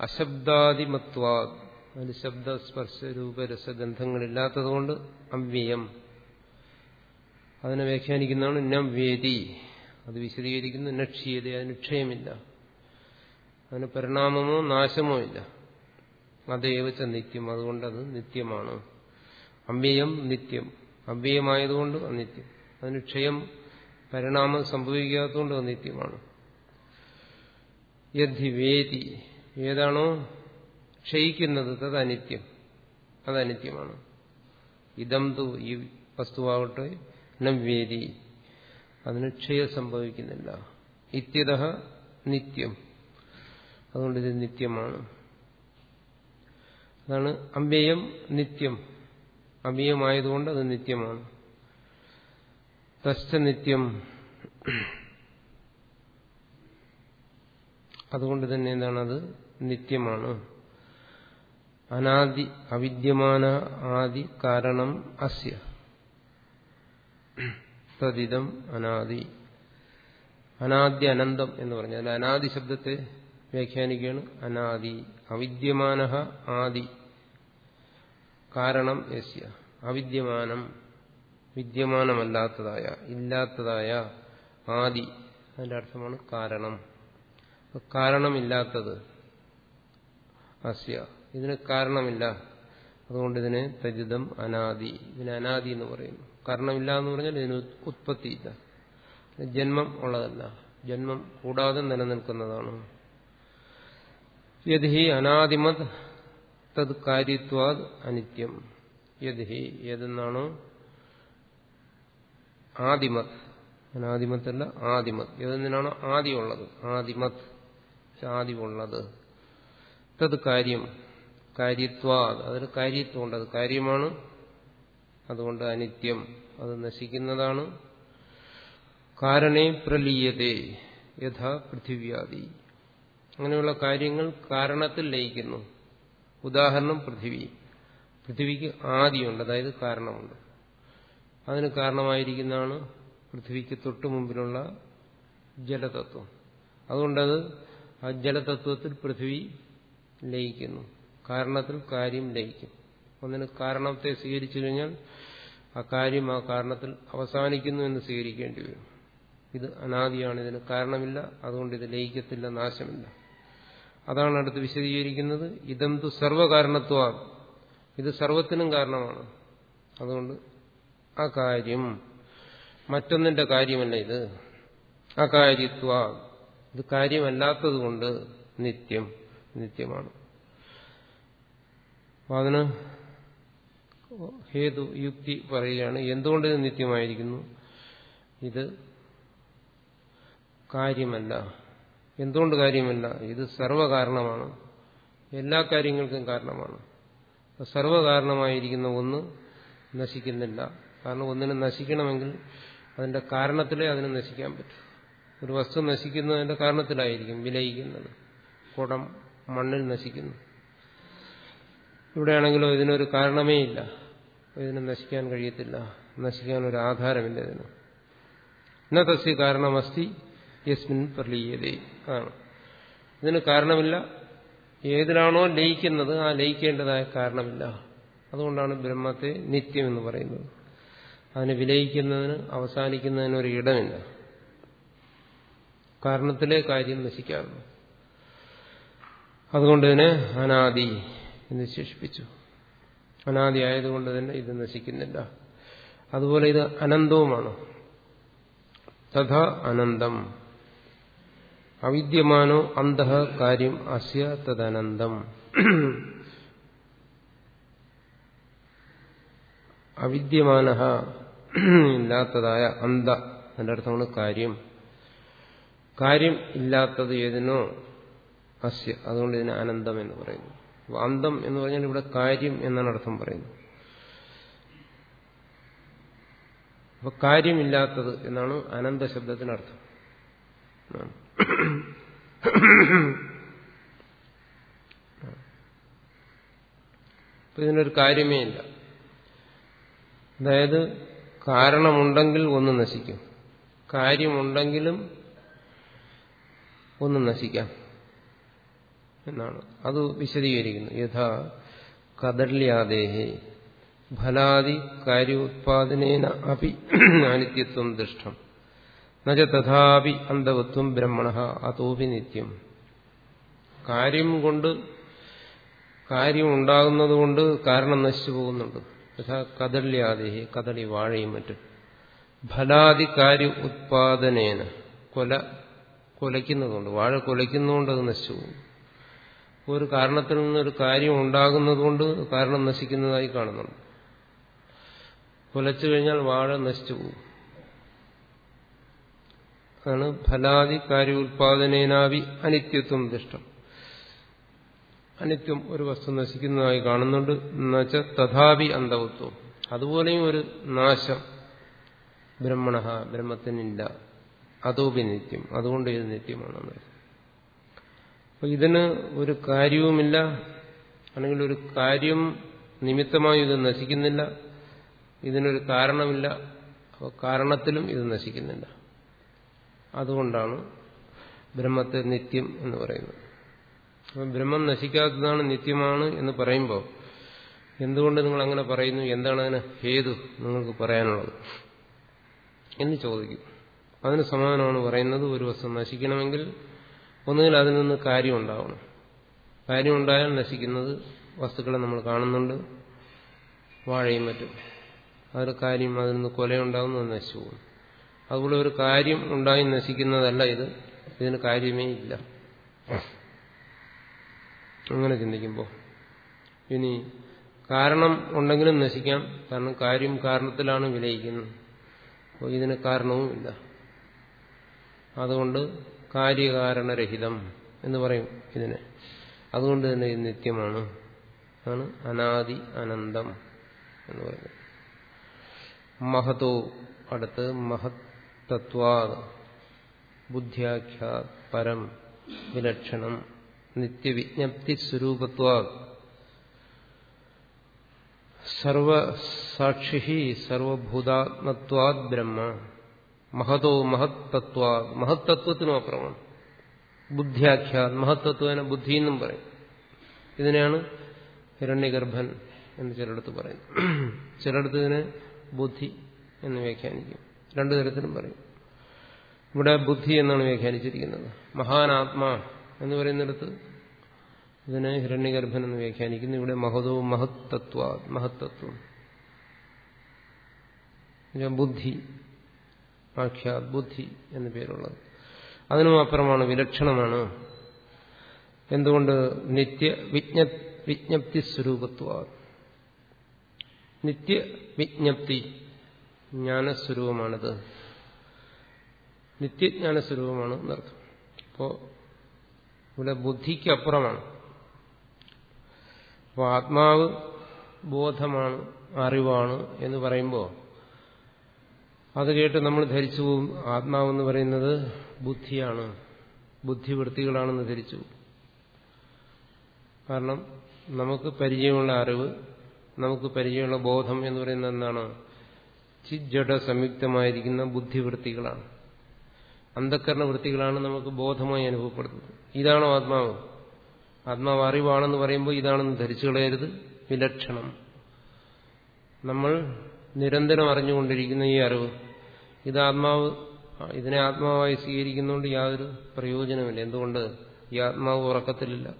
അശബ്ദാദിമത്വാ അതിന് ശബ്ദസ്പർശ രൂപരസഗന്ധങ്ങളില്ലാത്തതുകൊണ്ട് അവ്യയം അതിനെ വ്യാഖ്യാനിക്കുന്നതാണ് നം വേദി. അത് വിശദീകരിക്കുന്നു നക്ഷീയത. അതിന് ക്ഷയമില്ല. അതിന് പരിണാമമോ നാശമോ ഇല്ല. അതേവച്ച നിത്യം. അതുകൊണ്ടത് അത് നിത്യമാണ്. അവ്യയം നിത്യം. അവ്യയമായതുകൊണ്ട് അനിത്യം. അതിന് ക്ഷയം പരിണാമം സംഭവിക്കാത്തതുകൊണ്ട് അനിത്യമാണ്. നിത്യമാണ് യദ്ധി വേദി. ഏതാണോ? ക്ഷയിക്കുന്നത് തത് അനിത്യം അത് അനിത്യമാണ് ഇതം തു ഈ വസ്തുവാകട്ടെ നവ്യേദി അതിന് ക്ഷയം സംഭവിക്കുന്നില്ല. ഇത്യത നിത്യം. അതുകൊണ്ട് ഇത് നിത്യമാണ്. അതാണ് അമ്പേയം നിത്യം. അമ്പ്യമായതുകൊണ്ട് അത് നിത്യമാണ്. തശ്ച നിത്യം അതുകൊണ്ട് തന്നെ എന്താണ് അത് നിത്യമാണ്. അനാദി അവിദ്യമാന ആദി കാരണം അസ്യ. തദിതം അനാദി. അനാദ്യ അനന്തം എന്ന് പറഞ്ഞാൽ അനാദി ശബ്ദത്തെ വ്യാഖ്യാനിക്കുകയാണ് അനാദി. അവിദ്യമാന ആദി. കാരണം യസ്യ അവിദ്യമാനം വിദ്യമാനമല്ലാത്തതായ ഇല്ലാത്തതായ ആദി. അതിന്റെ അർത്ഥമാണ് കാരണം. കാരണമില്ലാത്തത് അസ്യ ഇതിന് കാരണമില്ല. അതുകൊണ്ട് ഇതിനെ തജിതം അനാദി. ഇതിന് അനാദി എന്ന് പറയുന്നു. കാരണമില്ല എന്ന് പറഞ്ഞാൽ ഇതിന് ഉത്പത്തിയില്ല ജന്മം ഉള്ളതല്ല. ജന്മം കൂടാതെ നിലനിൽക്കുന്നതാണ്. യദ് അനാദിമത് തത് കാര്യത്വാദ് അനിത്യം. യദ്ഹി ഏതെന്നാണോ? ആദിമത്. അനാദിമത്തല്ല ആദിമത്. ഏതെന്തിനാണോ? ആദ്യമുള്ളത് ആദിമത്. ആദ്യമുള്ളത് തത് കാര്യം കാര്യത്വാദ്. അതിന് കാര്യത്വമുണ്ട്. അത് കാര്യമാണ്. അതുകൊണ്ട് അനിത്യം. അത് നശിക്കുന്നതാണ്. കാരണേ പ്രലീയതേ. യഥാ പൃഥിവ്യാദി. അങ്ങനെയുള്ള കാര്യങ്ങൾ കാരണത്തിൽ ലയിക്കുന്നു. ഉദാഹരണം പൃഥിവി. പൃഥിവിക്ക് ആദിയുണ്ട് അതായത് കാരണമുണ്ട്. അതിന് കാരണമായിരിക്കുന്നതാണ് പൃഥ്വിക്ക് തൊട്ടു മുമ്പിലുള്ള ജലതത്വം. അതുകൊണ്ടത് ആ ജലതത്വത്തിൽ പൃഥ്വി ലയിക്കുന്നു. കാരണത്തിൽ കാര്യം ലയിക്കും. ഒന്നിന് കാരണത്തെ സ്വീകരിച്ചു കഴിഞ്ഞാൽ ആ കാര്യം ആ കാരണത്തിൽ അവസാനിക്കുന്നു എന്ന് സ്വീകരിക്കേണ്ടി വരും. ഇത് അനാദിയാണ് ഇതിന് കാരണമില്ല അതുകൊണ്ട് ഇത് ലയിക്കത്തില്ല നാശമില്ല. അതാണ് അടുത്ത് വിശദീകരിക്കുന്നത്. ഇതെന്തു സർവകാരണത്വ. ഇത് സർവത്തിനും കാരണമാണ്. അതുകൊണ്ട് ആ കാര്യം മറ്റൊന്നിന്റെ കാര്യമല്ല ഇത്. അകാര്യത്വ ഇത് കാര്യമല്ലാത്തതുകൊണ്ട് നിത്യം നിത്യമാണ്. അപ്പൊ അതിന് ഹേതു യുക്തി പറയുകയാണ്. എന്തുകൊണ്ട് ഇത് നിത്യമായിരിക്കുന്നു? ഇത് കാര്യമല്ല. എന്തുകൊണ്ട് കാര്യമല്ല? ഇത് സർവകാരണമാണ്. എല്ലാ കാര്യങ്ങൾക്കും കാരണമാണ്. സർവകാരണമായിരിക്കുന്ന ഒന്ന് നശിക്കുന്നില്ല. കാരണം ഒന്നിനെ നശിക്കണമെങ്കിൽ അതിന്റെ കാരണത്തിലേ അതിനെ നശിക്കാൻ പറ്റും. ഒരു വസ്തു നശിക്കുന്നതിന്റെ കാരണത്തിലായിരിക്കും വിലയിക്കുന്നത്. കുടം മണ്ണിൽ നശിക്കുന്നു. ഇവിടെയാണെങ്കിലോ ഇതിനൊരു കാരണമേ ഇല്ല. ഇതിനെ നശിക്കാൻ കഴിയത്തില്ല. നശിക്കാൻ ഒരു ആധാരമില്ല ഇതിന്. ഇന്നത്തെ കാരണമസ്തി യസ്മിൻ പ്രലീയതേ. ആണ് ഇതിന് കാരണമില്ല. ഏതിലാണോ ലയിക്കുന്നത് ആ ലയിക്കേണ്ടതായ കാരണമില്ല. അതുകൊണ്ടാണ് ബ്രഹ്മത്തെ നിത്യം എന്ന് പറയുന്നത്. അതിനെ വിലയിക്കുന്നതിന് അവസാനിക്കുന്നതിന് ഒരു ഇടമില്ല. കാരണത്തിലെ കാര്യം നശിക്കാറുണ്ട്. അതുകൊണ്ട് ഇതിനെ അനാദി എന്ന് വിശേഷിപ്പിച്ചു. അനാദി ആയതുകൊണ്ട് തന്നെ ഇത് നശിക്കുന്നില്ല. അതുപോലെ ഇത് അനന്തവുമാണ്. തഥാ അനന്തം. അവിദ്യമാനോ അന്ത കാര്യം അസ്യ തദനന്തം. അവിദ്യമാന ഇല്ലാത്തതായ അന്ധ എന്റെ അർത്ഥമാണ് കാര്യം. കാര്യം ഇല്ലാത്തത് ഏതിനോ? അസ്യ അതുകൊണ്ട് ഇതിന് അനന്തം എന്ന് പറയുന്നു. അന്തം എന്ന് പറഞ്ഞാൽ ഇവിടെ കാര്യം എന്നാണ് അർത്ഥം പറയുന്നത്. അപ്പൊ കാര്യമില്ലാത്തത് എന്നാണ് അനന്ത ശബ്ദത്തിനർത്ഥം. അപ്പൊ ഇതിനൊരു കാര്യമേ ഇല്ല. അതായത് കാരണമുണ്ടെങ്കിൽ ഒന്ന് നശിക്കും. കാര്യമുണ്ടെങ്കിലും ഒന്ന് നശിക്കാം എന്നാണ്. അത് വിശദീകരിക്കുന്നു. യഥാ കദല്യാദേഹേ ഫലാദി കാര്യോത്പാദനേന അപി അനിത്യത്വം ദൃഷ്ടം എന്നുവെച്ച തഥാപി അന്ധവത്വം ബ്രഹ്മണ അതോപി നിത്യം. കാര്യം കൊണ്ട് കാര്യം ഉണ്ടാകുന്നത് കൊണ്ട് കാരണം നശിച്ചു പോകുന്നുണ്ട്. യഥാ കദല്യാദേഹി കദളി വാഴയും മറ്റും. ഫലാദി കാര്യ ഉത്പാദനേന കൊല കൊലയ്ക്കുന്നതുകൊണ്ട് വാഴ കൊലയ്ക്കുന്നതുകൊണ്ട് അത് നശിച്ചു പോകും ഒരു കാരണത്തിൽ നിന്നൊരു കാര്യം ഉണ്ടാകുന്നതുകൊണ്ട് കാരണം നശിക്കുന്നതായി കാണുന്നുണ്ട്. കൊലച്ചു കഴിഞ്ഞാൽ വാഴ നശിച്ചു പോകും. അതാണ് ഫലാദി കാര്യോത്പാദനേനാവി അനിത്യത്വം ദൃഷ്ടം അനിത്യം ഒരു വസ്തു നശിക്കുന്നതായി കാണുന്നുണ്ട്. എന്നുവെച്ചാൽ തഥാപി അന്ധവത്വം. അതുപോലെയും ഒരു നാശം. ബ്രഹ്മണ ബ്രഹ്മത്തിനില്ല. അതോപി നിത്യം. അതുകൊണ്ട് ഇത് നിത്യമാണെന്ന് അപ്പൊ ഇതിന് ഒരു കാര്യവുമില്ല. അല്ലെങ്കിൽ ഒരു കാര്യം നിമിത്തമായി ഇത് നശിക്കുന്നില്ല. ഇതിനൊരു കാരണമില്ല. അപ്പോൾ കാരണത്തിലും ഇത് നശിക്കുന്നില്ല. അതുകൊണ്ടാണ് ബ്രഹ്മത്തെ നിത്യം എന്ന് പറയുന്നത്. അപ്പം ബ്രഹ്മം നശിക്കാത്തതാണ് നിത്യമാണ് എന്ന് പറയുമ്പോൾ എന്തുകൊണ്ട് നിങ്ങൾ അങ്ങനെ പറയുന്നു? എന്താണ് അതിന് ഹേതു നിങ്ങൾക്ക് പറയാനുള്ളത്? എന്ന് ചോദിക്കും. അതിന് സമാനമാണ് പറയുന്നത് ഒരു വസ്തു നശിക്കണമെങ്കിൽ ഒന്നുകിൽ അതിൽ നിന്ന് കാര്യം ഉണ്ടാവണം. കാര്യമുണ്ടായാൽ നശിക്കുന്നത് വസ്തുക്കളെ നമ്മൾ കാണുന്നുണ്ട് വാഴയും മറ്റും. അതിൽ കാര്യം അതിൽ നിന്ന് കൊലയുണ്ടാകുന്നത് നശിച്ചു പോകും അതുപോലെ ഒരു കാര്യം ഉണ്ടായി നശിക്കുന്നതല്ല ഇത്. ഇതിന് കാര്യമേ ഇല്ല. അങ്ങനെ ചിന്തിക്കുമ്പോൾ ഇനി കാരണം ഉണ്ടെങ്കിലും നശിക്കാം. കാരണം കാര്യം കാരണത്തിലാണ് വിലയിക്കുന്നത്. അപ്പോൾ ഇതിന് കാരണവുമില്ല അതുകൊണ്ട് കാര്യകാരണരഹിതം എന്ന് പറയും ഇതിനെ. അതുകൊണ്ട് തന്നെ ഇത് നിത്യമാണ്. ആണ് അനാദി അനന്തം എന്ന് പറയുന്നത്. മഹതോ അടുത്ത് മഹത്തത്വാ ബുദ്ധ്യാഖ്യാ പരം വിലക്ഷണം നിത്യവിജ്ഞപ്തി സ്വരൂപത്വാ സർവസാക്ഷി സർവഭൂതാത്മത്വാദ് ബ്രഹ്മ മഹതോ മഹത്തത്വാ മഹത്തത്വത്തിനും അപ്പുറമാണ് ബുദ്ധ്യാഖ്യാ മഹത്തത്വനെ ബുദ്ധി എന്നും പറയും. ഇതിനെയാണ് ഹിരണ്യഗർഭൻ എന്ന് ചിലടത്ത് പറയും ചിലടത്ത് ഇതിനെ ബുദ്ധി എന്ന് വ്യാഖ്യാനിക്കും. രണ്ടു തരത്തിലും പറയും. ഇവിടെ ബുദ്ധി എന്നാണ് വ്യാഖ്യാനിച്ചിരിക്കുന്നത്. മഹാനാത്മാ എന്ന് പറയുന്നിടത്ത് ഇതിനെ ഹിരണ്യഗർഭൻ എന്ന് വ്യാഖ്യാനിക്കുന്നു. ഇവിടെ മഹതവും മഹത്തത്വ മഹത്തത്വം. ബുദ്ധി ആഖ്യാത് ബുദ്ധി എന്ന പേരുള്ളത്. അതിനും അപ്പുറമാണ് വിലക്ഷണമാണ്. എന്തുകൊണ്ട്? നിത്യ വിജ്ഞ വിജ്ഞപ്തി സ്വരൂപത്വ. നിത്യ വിജ്ഞപ്തി ജ്ഞാനസ്വരൂപമാണിത്. നിത്യജ്ഞാനസ്വരൂപമാണ് എന്നർത്ഥം. അപ്പോ ഇവിടെ ബുദ്ധിക്ക് അപ്പുറമാണ് ആത്മാവ് ബോധമാണ് അറിവാണ് എന്ന് പറയുമ്പോൾ അത് കേട്ട് നമ്മൾ ധരിച്ചു പോകും. ആത്മാവെന്ന് പറയുന്നത് ബുദ്ധിയാണ്. ബുദ്ധിവൃത്തികളാണെന്ന് ധരിച്ചു കാരണം നമുക്ക് പരിചയമുള്ള അറിവ് നമുക്ക് പരിചയമുള്ള ബോധം എന്ന് പറയുന്നത് എന്താണ്? ചിജ്ജട സംയുക്തമായിരിക്കുന്ന ബുദ്ധിവൃത്തികളാണ്. അന്ധക്കരണ വൃത്തികളാണ് നമുക്ക് ബോധമായി അനുഭവപ്പെടുന്നത്. ഇതാണോ ആത്മാവ്? ആത്മാവ് അറിവാണെന്ന് പറയുമ്പോൾ ഇതാണെന്ന് ധരിച്ചു കളയരുത്. വിലക്ഷണം. നമ്മൾ നിരന്തരം അറിഞ്ഞുകൊണ്ടിരിക്കുന്ന ഈ അറിവ് ഇത് ആത്മാവ് ഇതിനെ ആത്മാവായി സ്വീകരിക്കുന്നതുകൊണ്ട് യാതൊരു പ്രയോജനമില്ല എന്തുകൊണ്ട്? ഈ ആത്മാവ് ഉറക്കത്തിലില്ല.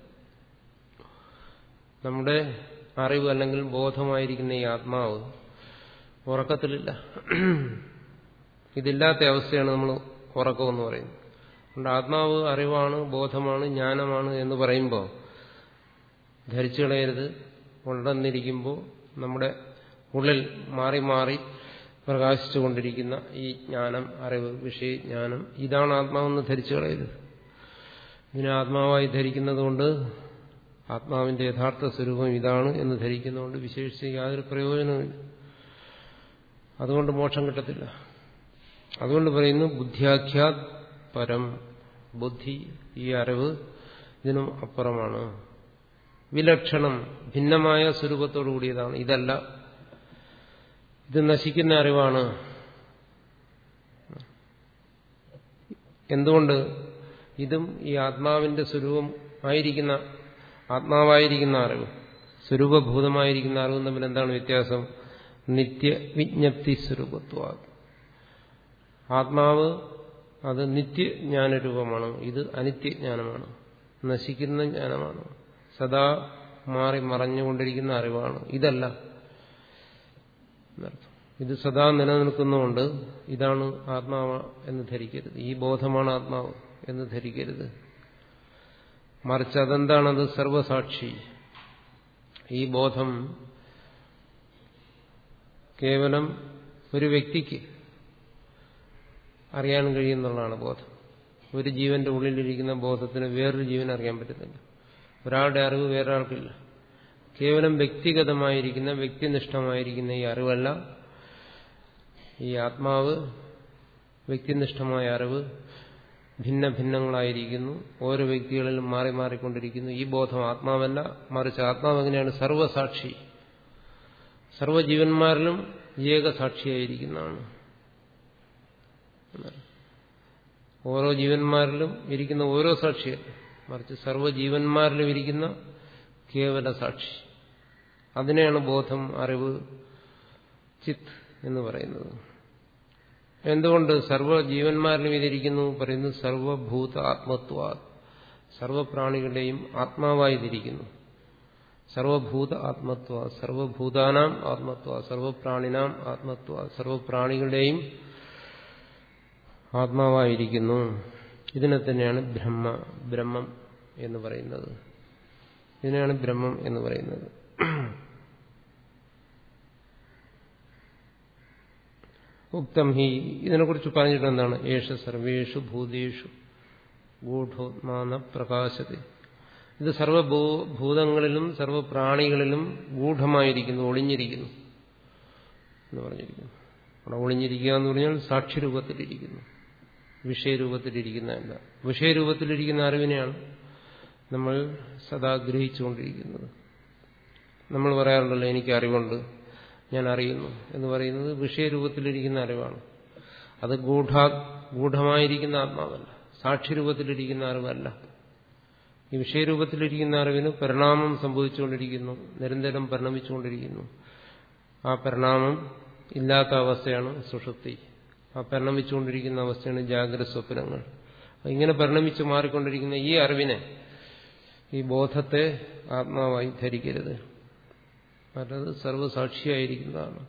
നമ്മുടെ അറിവ് അല്ലെങ്കിൽ ബോധമായിരിക്കുന്ന ഈ ആത്മാവ് ഉറക്കത്തിലില്ല. ഇതില്ലാത്ത അവസ്ഥയാണ് നമ്മൾ ഉറക്കമെന്ന് പറയുന്നത്. അതുകൊണ്ട് ആത്മാവ് അറിവാണ് ബോധമാണ് ജ്ഞാനമാണ് എന്ന് പറയുമ്പോൾ ധരിച്ചു കളയരുത്. ഉണ്ടെന്നിരിക്കുമ്പോൾ നമ്മുടെ ഉള്ളിൽ മാറി മാറി പ്രകാശിച്ചുകൊണ്ടിരിക്കുന്ന ഈ ജ്ഞാനം അറിവ് വിഷയജ്ഞാനം ഇതാണ് ആത്മാവെന്ന് ധരിച്ചു കളയരുത്. ഇതിനെ ആത്മാവായി ധരിക്കുന്നതുകൊണ്ട് ആത്മാവിന്റെ യഥാർത്ഥ സ്വരൂപം ഇതാണ് എന്ന് ധരിക്കുന്നതുകൊണ്ട് വിശേഷിച്ച് യാതൊരു പ്രയോജനവുമില്ല. അതുകൊണ്ട് മോക്ഷം കിട്ടത്തില്ല. അതുകൊണ്ട് പറയുന്നു ബുദ്ധിയാഖ്യാത് പരം ബുദ്ധി ഈ അറിവ് ഇതിനും അപ്പുറമാണ്. വിലക്ഷണം ഭിന്നമായ സ്വരൂപത്തോടു കൂടിയതാണ്. ഇതല്ല. ഇത് നശിക്കുന്ന അറിവാണ്. എന്തുകൊണ്ട്? ഇതും ഈ ആത്മാവിന്റെ സ്വരൂപം ആയിരിക്കുന്ന ആത്മാവായിരിക്കുന്ന അറിവ് സ്വരൂപഭൂതമായിരിക്കുന്ന അറിവും തമ്മിൽ എന്താണ് വ്യത്യാസം? നിത്യ വിജ്ഞപ്തി സ്വരൂപത്വ ആത്മാവ് അത് നിത്യജ്ഞാനരൂപമാണ്. ഇത് അനിത്യജ്ഞാനമാണ്. നശിക്കുന്ന ജ്ഞാനമാണ്. സദാ മാറി മറഞ്ഞുകൊണ്ടിരിക്കുന്ന അറിവാണ്. ഇതല്ല. ഇത് സദാ നിലനിൽക്കുന്നതുകൊണ്ട് ഇതാണ് ആത്മാവ് എന്ന് ധരിക്കരുത്. ഈ ബോധമാണ് ആത്മാവ് എന്ന് ധരിക്കരുത്. മറിച്ച് അതെന്താണത്? സർവസാക്ഷി ഈ ബോധം കേവലം ഒരു വ്യക്തിക്ക് അറിയാൻ കഴിയുന്നുള്ളതാണ് ബോധം. ഒരു ജീവന്റെ ഉള്ളിലിരിക്കുന്ന ബോധത്തിന് വേറൊരു ജീവൻ അറിയാൻ പറ്റുന്നില്ല ഒരാളുടെ അറിവ് വേറൊരാൾക്കില്ല. കേവലം വ്യക്തിഗതമായിരിക്കുന്ന വ്യക്തിനിഷ്ഠമായിരിക്കുന്ന ഈ അറിവല്ല. ഈ ആത്മാവ് വ്യക്തിനിഷ്ഠമായ അറിവ് ഭിന്ന ഭിന്നങ്ങളായിരിക്കുന്നു ഓരോ വ്യക്തികളിലും മാറി മാറിക്കൊണ്ടിരിക്കുന്നു. ഈ ബോധം ആത്മാവല്ല. മറിച്ച് ആത്മാവ് എങ്ങനെയാണ് സർവസാക്ഷി സർവജീവന്മാരിലും ഏകസാക്ഷിയായിരിക്കുന്നതാണ്. ഓരോ ജീവന്മാരിലും ഇരിക്കുന്ന ഓരോ സാക്ഷിയല്ല മറിച്ച് സർവജീവന്മാരിലും ഇരിക്കുന്ന കേവല സാക്ഷി അതിനെയാണ് ബോധം അറിവ് ചിത്ത് എന്ന് പറയുന്നത്. എന്തുകൊണ്ട് സർവജീവന്മാരിലും ഇതിരിക്കുന്നു? പറയുന്നു സർവഭൂത ആത്മത്വ സർവപ്രാണികളുടെയും ആത്മാവായിരിക്കുന്നു സർവഭൂത ആത്മത്വ സർവഭൂതാനാം ആത്മത്വ സർവപ്രാണിനാം ആത്മത്വ സർവപ്രാണികളുടെയും ആത്മാവായിരിക്കുന്നു. ഇതിനെ തന്നെയാണ് ബ്രഹ്മ ബ്രഹ്മം എന്ന് പറയുന്നത്. ഇതിനെയാണ് ബ്രഹ്മം എന്ന് പറയുന്നത്. ഉക്തം ഹി ഇതിനെക്കുറിച്ച് പറഞ്ഞിട്ട് എന്താണ് ഏഷ സർവേഷു ഭൂതേഷു ഗൂഢോത്മാന പ്രകാശത്തെ. ഇത് സർവഭൂതങ്ങളിലും സർവപ്രാണികളിലും ഗൂഢമായിരിക്കുന്നു ഒളിഞ്ഞിരിക്കുന്നു എന്ന് പറഞ്ഞിരിക്കുന്നു. അവിടെ ഒളിഞ്ഞിരിക്കുക എന്ന് പറഞ്ഞാൽ സാക്ഷിരൂപത്തിലിരിക്കുന്നു വിഷയരൂപത്തിലിരിക്കുന്നതല്ല വിഷയരൂപത്തിലിരിക്കുന്ന അറിവിനെയാണ് നമ്മൾ സദാ ഗ്രഹിച്ചുകൊണ്ടിരിക്കുന്നത്. നമ്മൾ പറയാറുണ്ടല്ലോ എനിക്ക് അറിവുണ്ട് ഞാൻ അറിയുന്നു എന്ന് പറയുന്നത് വിഷയരൂപത്തിലിരിക്കുന്ന അറിവാണ്. അത് ഗൂഢ ഗൂഢമായിരിക്കുന്ന ആത്മാവല്ല സാക്ഷിരൂപത്തിലിരിക്കുന്ന അറിവല്ല. ഈ വിഷയരൂപത്തിലിരിക്കുന്ന അറിവിന് പരിണാമം സംഭവിച്ചുകൊണ്ടിരിക്കുന്നു. നിരന്തരം പരിണമിച്ചുകൊണ്ടിരിക്കുന്നു. ആ പരിണാമം ഇല്ലാത്ത അവസ്ഥയാണ് സുഷുപ്തി. ആ പരിണമിച്ചുകൊണ്ടിരിക്കുന്ന അവസ്ഥയാണ് ജാഗ്രത സ്വപ്നങ്ങൾ. ഇങ്ങനെ പരിണമിച്ച് മാറിക്കൊണ്ടിരിക്കുന്ന ഈ അറിവിനെ ഈ ബോധത്തെ ആത്മാവായി ധരിക്കരുത്. മറ്റത് സർവസാക്ഷിയായിരിക്കുന്നതാണ്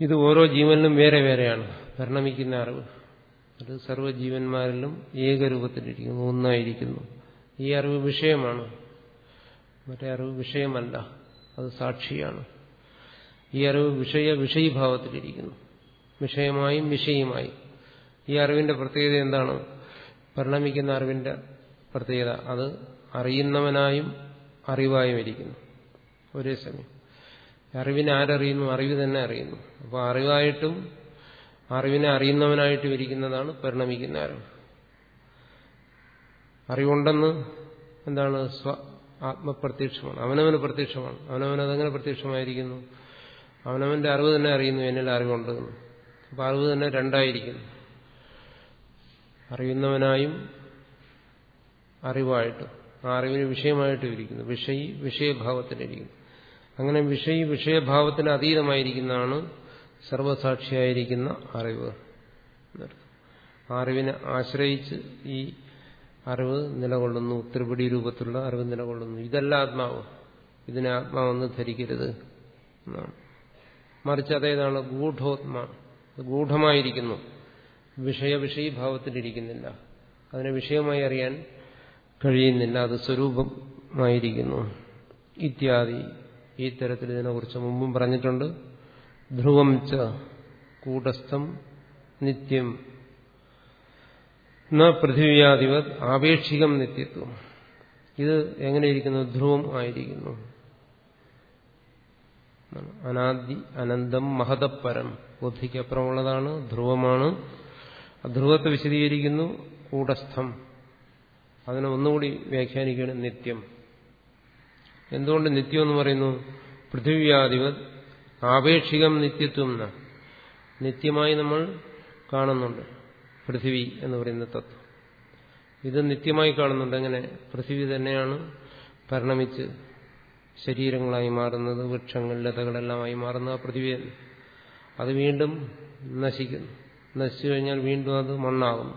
ഇത് ഓരോ ജീവനിലും വേറെ വേറെയാണ്. പരിണമിക്കുന്ന അറിവ്. അത് സർവജീവന്മാരിലും ഏകരൂപത്തിലിരിക്കുന്നു ഒന്നായിരിക്കുന്നു. ഈ അറിവ് വിഷയമാണ്. മറ്റേ അറിവ് വിഷയമല്ല അത് സാക്ഷിയാണ്. ഈ അറിവ് വിഷയ വിഷയീഭാവത്തിലിരിക്കുന്നു. വിഷയമായും വിഷയമായും. ഈ അറിവിന്റെ പ്രത്യേകത എന്താണ്? പരിണമിക്കുന്ന അറിവിന്റെ പ്രത്യേകത അത് അറിയുന്നവനായും അറിവായും ഇരിക്കുന്നു. ഒരേ സമയം. അറിവിനെ ആരറിയുന്നു? അറിവ് തന്നെ അറിയുന്നു. അപ്പോൾ അറിവായിട്ടും അറിവിനെ അറിയുന്നവനായിട്ടും ഇരിക്കുന്നതാണ് പരിണമിക്കുന്ന അറിവ്. അറിവുണ്ടെന്ന് എന്താണ് സ്വ ആത്മപ്രത്യക്ഷമാണ്. അവനവന് പ്രത്യക്ഷമാണ്. അവനവൻ അതെങ്ങനെ പ്രത്യക്ഷമായിരിക്കുന്നു? അവനവന്റെ അറിവ് തന്നെ അറിയുന്നു എന്നിൽ അറിവുണ്ട് അപ്പൊ അറിവ് തന്നെ രണ്ടായിരിക്കുന്നു. അറിയുന്നവനായും അറിവായിട്ടും ആ അറിവിന് വിഷയമായിട്ടും ഇരിക്കുന്നു. വിഷയി വിഷയഭാവത്തിലിരിക്കുന്നു. അങ്ങനെ വിഷയി വിഷയഭാവത്തിന് അതീതമായിരിക്കുന്നതാണ് സർവസാക്ഷിയായിരിക്കുന്ന അറിവ്. അറിവിനെ ആശ്രയിച്ച് ഈ അറിവ് നിലകൊള്ളുന്നു ത്രിപിടി രൂപത്തിലുള്ള അറിവ് നിലകൊള്ളുന്നു. ഇതല്ല ആത്മാവ്. ഇതിനെ ആത്മാവെന്ന് ധരിക്കരുത് എന്നാണ്. മറിച്ച് അതേതാണ് ഗൂഢോത്മ. ഗൂഢമായിരിക്കുന്നു. വിഷയ വിഷയീഭാവത്തിലിരിക്കുന്നില്ല അതിനെ വിഷയമായി അറിയാൻ കഴിയുന്നില്ല. അത് സ്വരൂപമായിരിക്കുന്നു. ഇത്യാദി ഈ തരത്തിൽ ഇതിനെക്കുറിച്ച് മുമ്പും പറഞ്ഞിട്ടുണ്ട്. ധ്രുവം ച കൂടസ്ഥം നിത്യം ന പൃഥിവ്യാധിപത് ആപേക്ഷികം നിത്യത്വം. ഇത് എങ്ങനെയിരിക്കുന്നു? ധ്രുവം ആയിരിക്കുന്നു. അനാദി അനന്തം മഹതപ്പരം. ബുദ്ധിക്കപ്പുറമുള്ളതാണ് ധ്രുവമാണ്. ധ്രുവത്തെ വിശദീകരിക്കുന്നു കൂടസ്ഥം. അതിനെ ഒന്നുകൂടി വ്യാഖ്യാനിക്കുകയാണ് നിത്യം. എന്തുകൊണ്ട് നിത്യം എന്ന് പറയുന്നു? പൃഥിവ്യാധിപത് ആപേക്ഷികം നിത്യത്വം നിത്യമായി നമ്മൾ കാണുന്നുണ്ട്. പൃഥിവി എന്ന് പറയുന്ന തത്വം. ഇത് നിത്യമായി കാണുന്നുണ്ട്. എങ്ങനെ പൃഥിവി തന്നെയാണ് പരിണമിച്ച് ശരീരങ്ങളായി മാറുന്നത് വൃക്ഷങ്ങൾ ലതകളെല്ലാമായി മാറുന്ന ആ പൃഥിവി അത് വീണ്ടും നശിക്കുന്നു. നശിച്ചു കഴിഞ്ഞാൽ വീണ്ടും അത് മണ്ണാകുന്നു.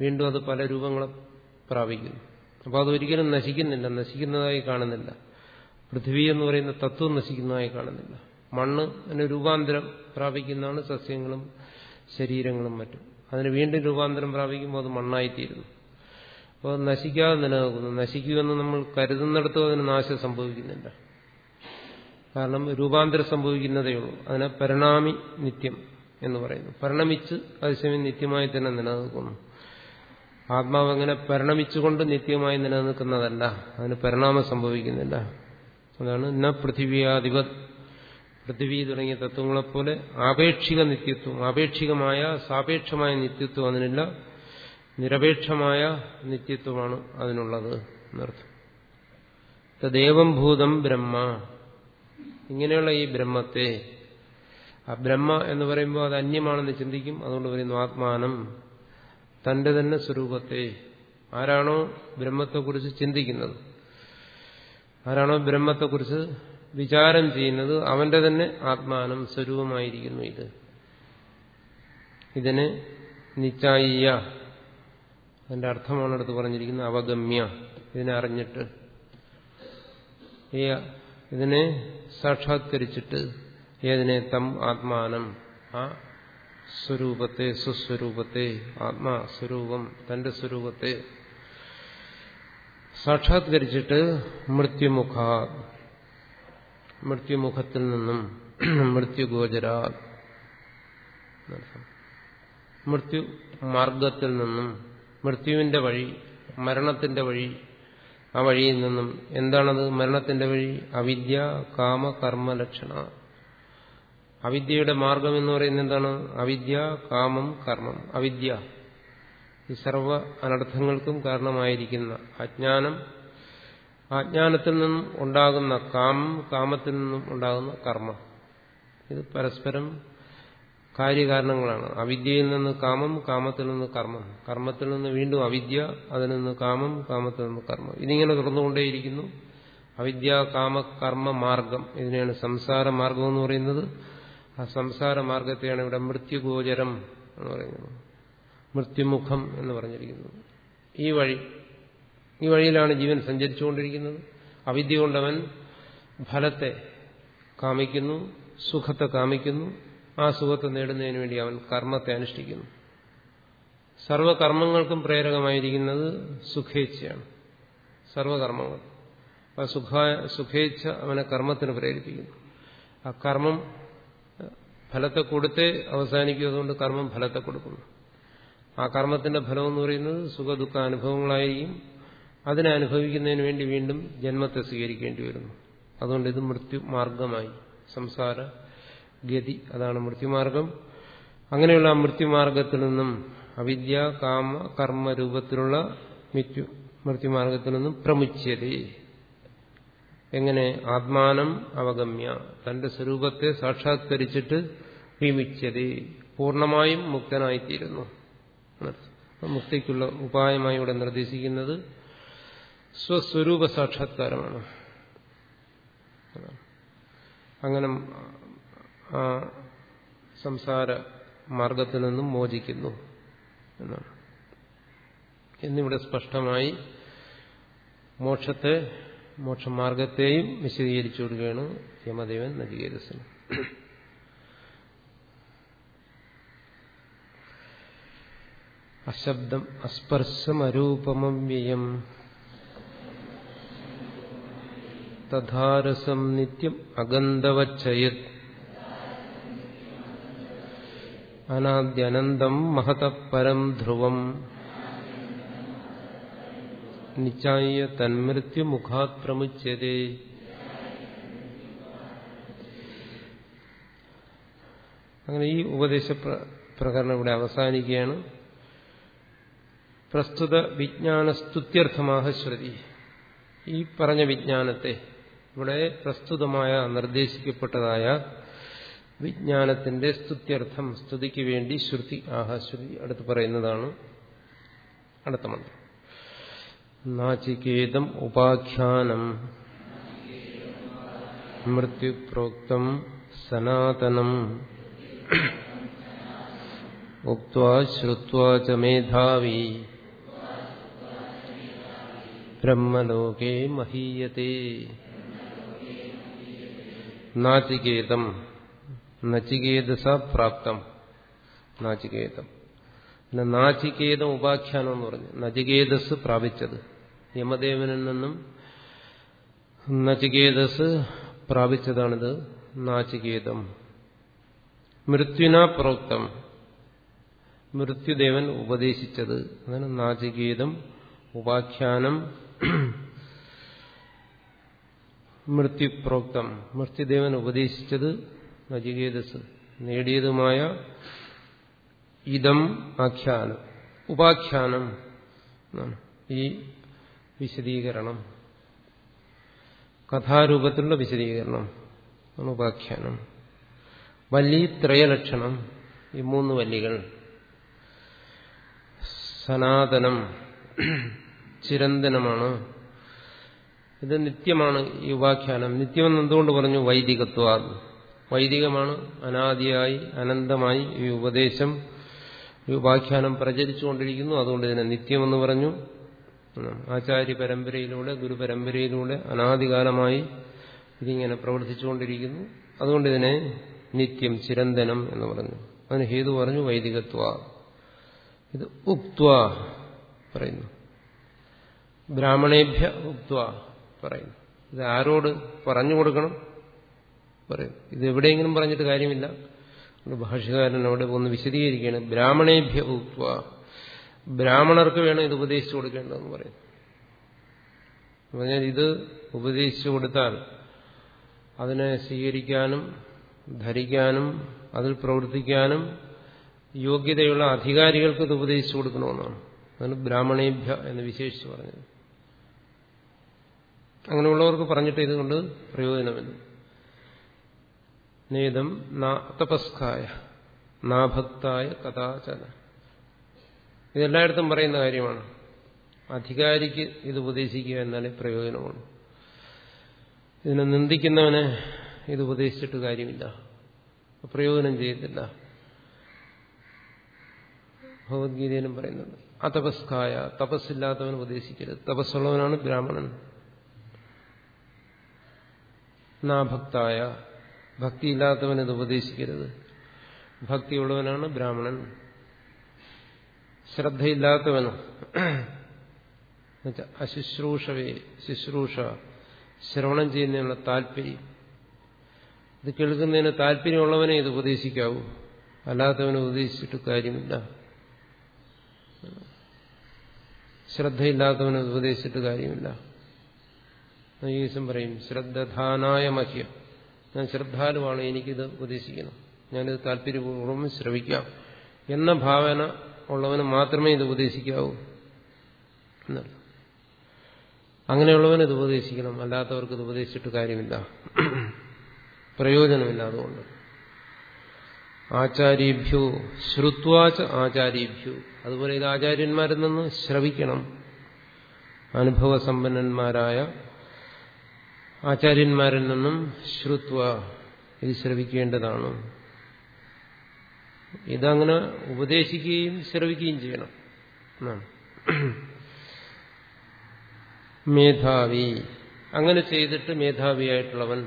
വീണ്ടും അത് പല രൂപങ്ങളെ പ്രാപിക്കുന്നു. അപ്പോൾ അതൊരിക്കലും നശിക്കുന്നില്ല. നശിക്കുന്നതായി കാണുന്നില്ല. പൃഥ്വി എന്ന് പറയുന്ന തത്വം നശിക്കുന്നതായി കാണുന്നില്ല. മണ്ണ് അതിന് രൂപാന്തരം പ്രാപിക്കുന്നതാണ് സസ്യങ്ങളും ശരീരങ്ങളും മറ്റും. അതിന് വീണ്ടും രൂപാന്തരം പ്രാപിക്കുമ്പോൾ അത് മണ്ണായിത്തീരുന്നു. അപ്പോൾ നശിക്കാതെ നിലനിൽക്കുന്നു നശിക്കുമെന്ന് നമ്മൾ കരുതുന്നിടത്തും അതിന് നാശം സംഭവിക്കുന്നില്ല. കാരണം രൂപാന്തരം സംഭവിക്കുന്നതേ ഉള്ളൂ. അതിനെ പരിണാമി നിത്യം എന്ന് പറയുന്നു. പരിണമിച്ച് അതേസമയം നിത്യമായി തന്നെ നിലനിൽക്കുന്നു. ആത്മാവ് അങ്ങനെ പരിണമിച്ചുകൊണ്ട് നിത്യമായി നിലനിൽക്കുന്നതല്ല. അതിന് പരിണാമം സംഭവിക്കുന്നില്ല. അതാണ് ന പൃഥിവ്യാധിപത് പൃഥിവി തുടങ്ങിയ തത്വങ്ങളെപ്പോലെ ആപേക്ഷിക നിത്യത്വം ആപേക്ഷികമായ സാപേക്ഷമായ നിത്യത്വം അതിനില്ല നിരപേക്ഷമായ നിത്യത്വമാണ് അതിനുള്ളത് എന്നർത്ഥം. തദ്ദേവം ഭൂതം ബ്രഹ്മ. ഇങ്ങനെയുള്ള ഈ ബ്രഹ്മത്തെ ആ ബ്രഹ്മ എന്ന് പറയുമ്പോൾ അത് അന്യമാണെന്ന് ചിന്തിക്കും അതുകൊണ്ട് പറയുന്നു ആത്മാനം. തന്റെ തന്നെ സ്വരൂപത്തെ. ആരാണോ ബ്രഹ്മത്തെക്കുറിച്ച് ചിന്തിക്കുന്നത്? ആരാണോ ബ്രഹ്മത്തെക്കുറിച്ച് വിചാരം ചെയ്യുന്നത് അവന്റെ തന്നെ ആത്മാനം സ്വരൂപമായിരിക്കുന്നു ഇത്. ഇതിന് നിച്ചായിയ അതിന്റെ അർത്ഥമാണ് അടുത്ത് പറഞ്ഞിരിക്കുന്നത് അവഗമ്യ. ഇതിനെ അറിഞ്ഞിട്ട്. ഇതിനെ സാക്ഷാത്കരിച്ചിട്ട് ഏതിനെ? തം ആത്മാനം. ആ സ്വരൂപത്തെ സുസ്വരൂപത്തെ ആത്മാസ്വരൂപം തന്റെ സ്വരൂപത്തെ സാക്ഷാത്കരിച്ചിട്ട് മൃത്യുമുഖ മൃത്യുമുഖത്തിൽ നിന്നും മൃത്യുഗോചരാ മൃത്യു മാർഗത്തിൽ നിന്നും മൃത്യുവിന്റെ വഴി മരണത്തിന്റെ വഴി ആ വഴിയിൽ നിന്നും എന്താണത്? മരണത്തിന്റെ വഴി അവിദ്യ കാമ കർമ്മ ലക്ഷണ. അവിദ്യയുടെ മാർഗം എന്ന് പറയുന്നത് എന്താണ്? അവിദ്യ കാമം കർമ്മം. അവിദ്യ. ഈ സർവ അനർത്ഥങ്ങൾക്കും കാരണമായിരിക്കുന്ന അജ്ഞാനം അജ്ഞാനത്തിൽ നിന്നും ഉണ്ടാകുന്ന കാമം കാമത്തിൽ നിന്നും ഉണ്ടാകുന്ന കർമ്മം. ഇത് പരസ്പരം കാര്യകാരണങ്ങളാണ്. അവിദ്യയിൽ നിന്ന് കാമം കാമത്തിൽ നിന്ന് കർമ്മം. കർമ്മത്തിൽ നിന്ന് വീണ്ടും അവിദ്യ അതിൽ നിന്ന് കാമം കാമത്തിൽ നിന്ന് കർമ്മം. ഇതിങ്ങനെ തുറന്നുകൊണ്ടേയിരിക്കുന്നു അവിദ്യ കാമ കർമ്മ മാർഗം. ഇതിനെയാണ് സംസാര മാർഗം എന്ന് പറയുന്നത്. ആ സംസാര മാർഗത്തെയാണ് ഇവിടെ മൃത്യുഗോചരം എന്ന് പറയുന്നത്. മൃത്യുമുഖം എന്ന് പറഞ്ഞിരിക്കുന്നത് ഈ വഴി ഈ വഴിയിലാണ് ജീവൻ സഞ്ചരിച്ചുകൊണ്ടിരിക്കുന്നത്. അവിദ്യ കൊണ്ടവൻ ഫലത്തെ കാമിക്കുന്നു സുഖത്തെ കാമിക്കുന്നു. ആ സുഖത്തെ നേടുന്നതിന് വേണ്ടി അവൻ കർമ്മത്തെ അനുഷ്ഠിക്കുന്നു. സർവകർമ്മങ്ങൾക്കും പ്രേരകമായിരിക്കുന്നത് സുഖേച്ഛയാണ്. സർവകർമ്മങ്ങൾ. ആ സുഖ സുഖേച്ഛ അവനെ കർമ്മത്തിന് പ്രേരിപ്പിക്കുന്നു. ആ കർമ്മം ഫലത്തെ കൊടുത്തേ അവസാനിക്കും അതുകൊണ്ട് കർമ്മം ഫലത്തെ കൊടുക്കുന്നു. ആ കർമ്മത്തിന്റെ ഫലം എന്ന് പറയുന്നത് സുഖദുഃഖ അനുഭവങ്ങളായിരിക്കും അതിനെ അനുഭവിക്കുന്നതിന് വേണ്ടി വീണ്ടും ജന്മത്തെ സ്വീകരിക്കേണ്ടി വരുന്നു. അതുകൊണ്ട് ഇത് മൃത്യുമാർഗമായി. സംസാര ഗതി അതാണ് മൃത്യുമാർഗം. അങ്ങനെയുള്ള മൃത്യുമാർഗത്തിൽ നിന്നും അവിദ്യ കാമ കർമ്മ രൂപത്തിലുള്ള മിത്യു മൃത്യുമാർഗത്തിൽ നിന്നും പ്രമുച്യതേ എങ്ങനെ? ആത്മാനം അവഗമ്യ. തന്റെ സ്വരൂപത്തെ സാക്ഷാത്കരിച്ചിട്ട് വിമിച്ചത് പൂർണമായും മുക്തനായിത്തീരുന്നു. മുക്തിക്കുള്ള ഉപായമായി ഇവിടെ നിർദ്ദേശിക്കുന്നത് സ്വസ്വരൂപ സാക്ഷാത്കാരമാണ്. അങ്ങനെ ആ സംസാര മാർഗത്തിൽ നിന്നും മോചിക്കുന്നു എന്നാണ്. എന്നിവിടെ സ്പഷ്ടമായി മോക്ഷത്തെ മോക്ഷമാർഗത്തെയും വിശദീകരിച്ചു കൊടുക്കുകയാണ് യമദേവൻ നചികേതസിന് അശബ്ദം അസ്പർശമരൂപമവ്യയം. തഥാരസം നിത്യം അഗന്ധവച്ചയത്. അനാദ്യനന്തം മഹതപരം ധ്രുവം. നിച്ചായ തന്മൃത്യുമുഖാത് പ്രമുച്യതേ. അങ്ങനെ ഈ ഉപദേശ പ്രകരണം ഇവിടെ അവസാനിക്കുകയാണ്. പ്രസ്തുത വിജ്ഞാനസ്തുത്യർത്ഥമാഹ ശ്രുതി. ഈ പറഞ്ഞ വിജ്ഞാനത്തെ ഇവിടെ പ്രസ്തുതമായ നിർദ്ദേശിക്കപ്പെട്ടതായ വിജ്ഞാനത്തിന്റെ സ്തുത്യർത്ഥം സ്തുതിക്ക് വേണ്ടി ശ്രുതി ആഹ ശ്രുതി അടുത്ത് പറയുന്നതാണ് അടുത്ത മന്ത്രം. നാചികേതം ഉപാഖ്യാനം മൃത്യുപ്രോക്തം സനാതനം ഉക്വാ ബ്രഹ്മലോകേ മഹീയത്തെ നാചികേതം. നചികേതസ പ്രാപ്തം. നാചികേതം. പിന്നെ നാചികേതം ഉപാഖ്യാനം എന്ന് പറഞ്ഞു. നചികേതസ് പ്രാപിച്ചത്. യമദേവനിൽ നിന്നും നചികേതസ് പ്രാപിച്ചതാണിത്. നാചികേതം. മൃത്യുന പ്രോക്തം. മൃത്യുദേവൻ ഉപദേശിച്ചത്. അതാണ് നാചികേതം ഉപാഖ്യാനം. മൃത്യുപ്രോക്തം മൃത്യുദേവൻ ഉപദേശിച്ചത് നചികേതസ് നേടിയതുമായ ഇതം ആഖ്യാനം ഉപാഖ്യാനം ഈ വിശദീകരണം. കഥാരൂപത്തിലുള്ള വിശദീകരണം ഉപാഖ്യാനം. വല്ലി ത്രയലക്ഷണം ഈ മൂന്ന് വല്ലികൾ. സനാതനം ചിരന്തനമാണ്. ഇത് നിത്യമാണ് ഈ ഉപാഖ്യാനം. നിത്യമെന്ന് എന്തുകൊണ്ട് പറഞ്ഞു? വൈദികത്വ. വൈദികമാണ് അനാദിയായി അനന്തമായി ഈ ഉപദേശം ഈ ഉപാഖ്യാനം പ്രചരിച്ചുകൊണ്ടിരിക്കുന്നു. അതുകൊണ്ട് ഇതിനെ നിത്യമെന്ന് പറഞ്ഞു. ആചാര്യ പരമ്പരയിലൂടെ ഗുരുപരമ്പരയിലൂടെ അനാദികാലമായി ഇതിങ്ങനെ പ്രവർത്തിച്ചുകൊണ്ടിരിക്കുന്നു. അതുകൊണ്ട് ഇതിനെ നിത്യം ചിരന്തനം എന്ന് പറഞ്ഞു. അതിന് ഹേതു പറഞ്ഞു വൈദികത്വ. ഇത് ഉക്വ പറയുന്നു. ബ്രാഹ്മണേഭ്യ ഉക്വ പറയുന്നു. ഇത് ആരോട് പറഞ്ഞു കൊടുക്കണം? പറയും. ഇത് എവിടെയെങ്കിലും പറഞ്ഞിട്ട് കാര്യമില്ല. ഭാഷകാരൻ അവിടെ ഒന്ന് വിശദീകരിക്കുകയാണ്. ബ്രാഹ്മണേഭ്യ ഉക്വ ബ്രാഹ്മണർക്ക് വേണം ഇത് ഉപദേശിച്ചു കൊടുക്കേണ്ടതെന്ന് പറയും. പറഞ്ഞാൽ ഇത് ഉപദേശിച്ചു കൊടുത്താൽ അതിനെ സ്വീകരിക്കാനും ധരിക്കാനും അതിൽ പ്രവർത്തിക്കാനും യോഗ്യതയുള്ള അധികാരികൾക്ക് ഇത് ഉപദേശിച്ചു കൊടുക്കണമെന്നാണ്. അതാണ് ബ്രാഹ്മണേഭ്യ എന്ന് വിശേഷിച്ച് പറഞ്ഞത്. അങ്ങനെയുള്ളവർക്ക് പറഞ്ഞിട്ട് ഇതുകൊണ്ട് പ്രയോജനമില്ല. നേതം തപസ്കായ നാഭക്തായ കഥാചന. ഇതെല്ലായിടത്തും പറയുന്ന കാര്യമാണ്. അധികാരിക്ക് ഇത് ഉപദേശിക്കുക എന്നാലേ പ്രയോജനമുള്ളൂ. ഇതിനെ നിന്ദിക്കുന്നവനെ ഇത് ഉപദേശിച്ചിട്ട് കാര്യമില്ല. പ്രയോജനം ചെയ്യത്തില്ല. ഭഗവത്ഗീതയിലും പറയുന്നുണ്ട്. അതപസ്കായ തപസ്സില്ലാത്തവൻ ഉപദേശിക്കരുത്. തപസ്സുള്ളവനാണ് ബ്രാഹ്മണൻ. നാഭക്തായ ഭക്തിയില്ലാത്തവൻ ഇത് ഉപദേശിക്കരുത്. ഭക്തിയുള്ളവനാണ് ബ്രാഹ്മണൻ. ശ്രദ്ധയില്ലാത്തവനും അശുശ്രൂഷവേ ശുശ്രൂഷ ശ്രവണം ചെയ്യുന്നതിനുള്ള താല്പര്യം. ഇത് കേൾക്കുന്നതിന് താല്പര്യമുള്ളവനെ ഇത് ഉപദേശിക്കാവൂ. അല്ലാത്തവനെ ഉപദേശിച്ചിട്ട് കാര്യമില്ല. ശ്രദ്ധയില്ലാത്തവനെ ഉപദേശിച്ചിട്ട് കാര്യമില്ല. ദിവസം പറയും ശ്രദ്ധാനായ മഹ്യം. ഞാൻ ശ്രദ്ധാലുവാണ് എനിക്കിത് ഉപദേശിക്കണം. ഞാനിത് താല്പര്യപൂർവം ശ്രവിക്കാം എന്ന ഭാവന ഉള്ളവന് മാത്രമേ ഇത് ഉപദേശിക്കാവൂ എന്നല്ല. അങ്ങനെയുള്ളവന് ഇത് ഉപദേശിക്കണം അല്ലാത്തവർക്ക് ഇത് ഉപദേശിച്ചിട്ട് കാര്യമില്ല. പ്രയോജനമില്ല അതുകൊണ്ട്. ആചാര്യഭ്യു ശ്രുത്വാച്ച ആചാര്യഭ്യു. അതുപോലെ ഇത് ആചാര്യന്മാരിൽ നിന്ന് ശ്രവിക്കണം. അനുഭവസമ്പന്നന്മാരായ ആചാര്യന്മാരിൽ നിന്നും ശ്രുത്വ ഇത് ശ്രവിക്കേണ്ടതാണ്. ഇതങ്ങനെ ഉപദേശിക്കുകയും ശ്രവിക്കുകയും ചെയ്യണം. മേധാവി. അങ്ങനെ ചെയ്തിട്ട് മേധാവിയായിട്ടുള്ളവൻ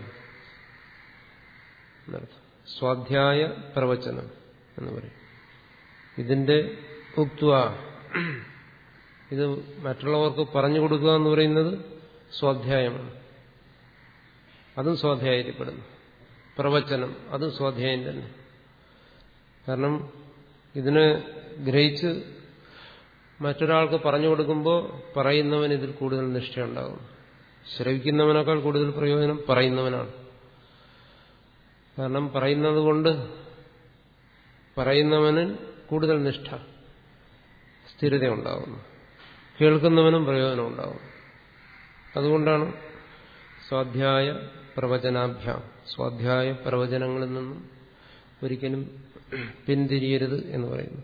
സ്വാധ്യായ പ്രവചനം എന്ന് പറയും. ഇതിന്റെ ഉക്വ ഇത് മറ്റുള്ളവർക്ക് പറഞ്ഞു കൊടുക്കുക എന്ന് പറയുന്നത് സ്വാധ്യായമാണ്. അതും സ്വാധ്യായത്തിൽപ്പെടുന്നു. പ്രവചനം അതും സ്വാധ്യായം തന്നെ കാരണം ഇതിനെ ഗ്രഹിച്ച് മറ്റൊരാൾക്ക് പറഞ്ഞു കൊടുക്കുമ്പോൾ പറയുന്നവൻ ഇതിൽ കൂടുതൽ നിഷ്ഠയുണ്ടാകും. ശ്രവിക്കുന്നവനേക്കാൾ കൂടുതൽ പ്രയോജനം പറയുന്നവനാണ്. കാരണം പറയുന്നത് കൊണ്ട് പറയുന്നവന് കൂടുതൽ നിഷ്ഠ സ്ഥിരതയുണ്ടാകുന്നു. കേൾക്കുന്നവനും പ്രയോജനം ഉണ്ടാകും അതുകൊണ്ടാണ് സ്വാധ്യായ പ്രവചനാഭ്യാം. സ്വാധ്യായ പ്രവചനങ്ങളിൽ നിന്നും ഒരിക്കലും പിന്തിരിയരുത് എന്ന് പറയുന്നു.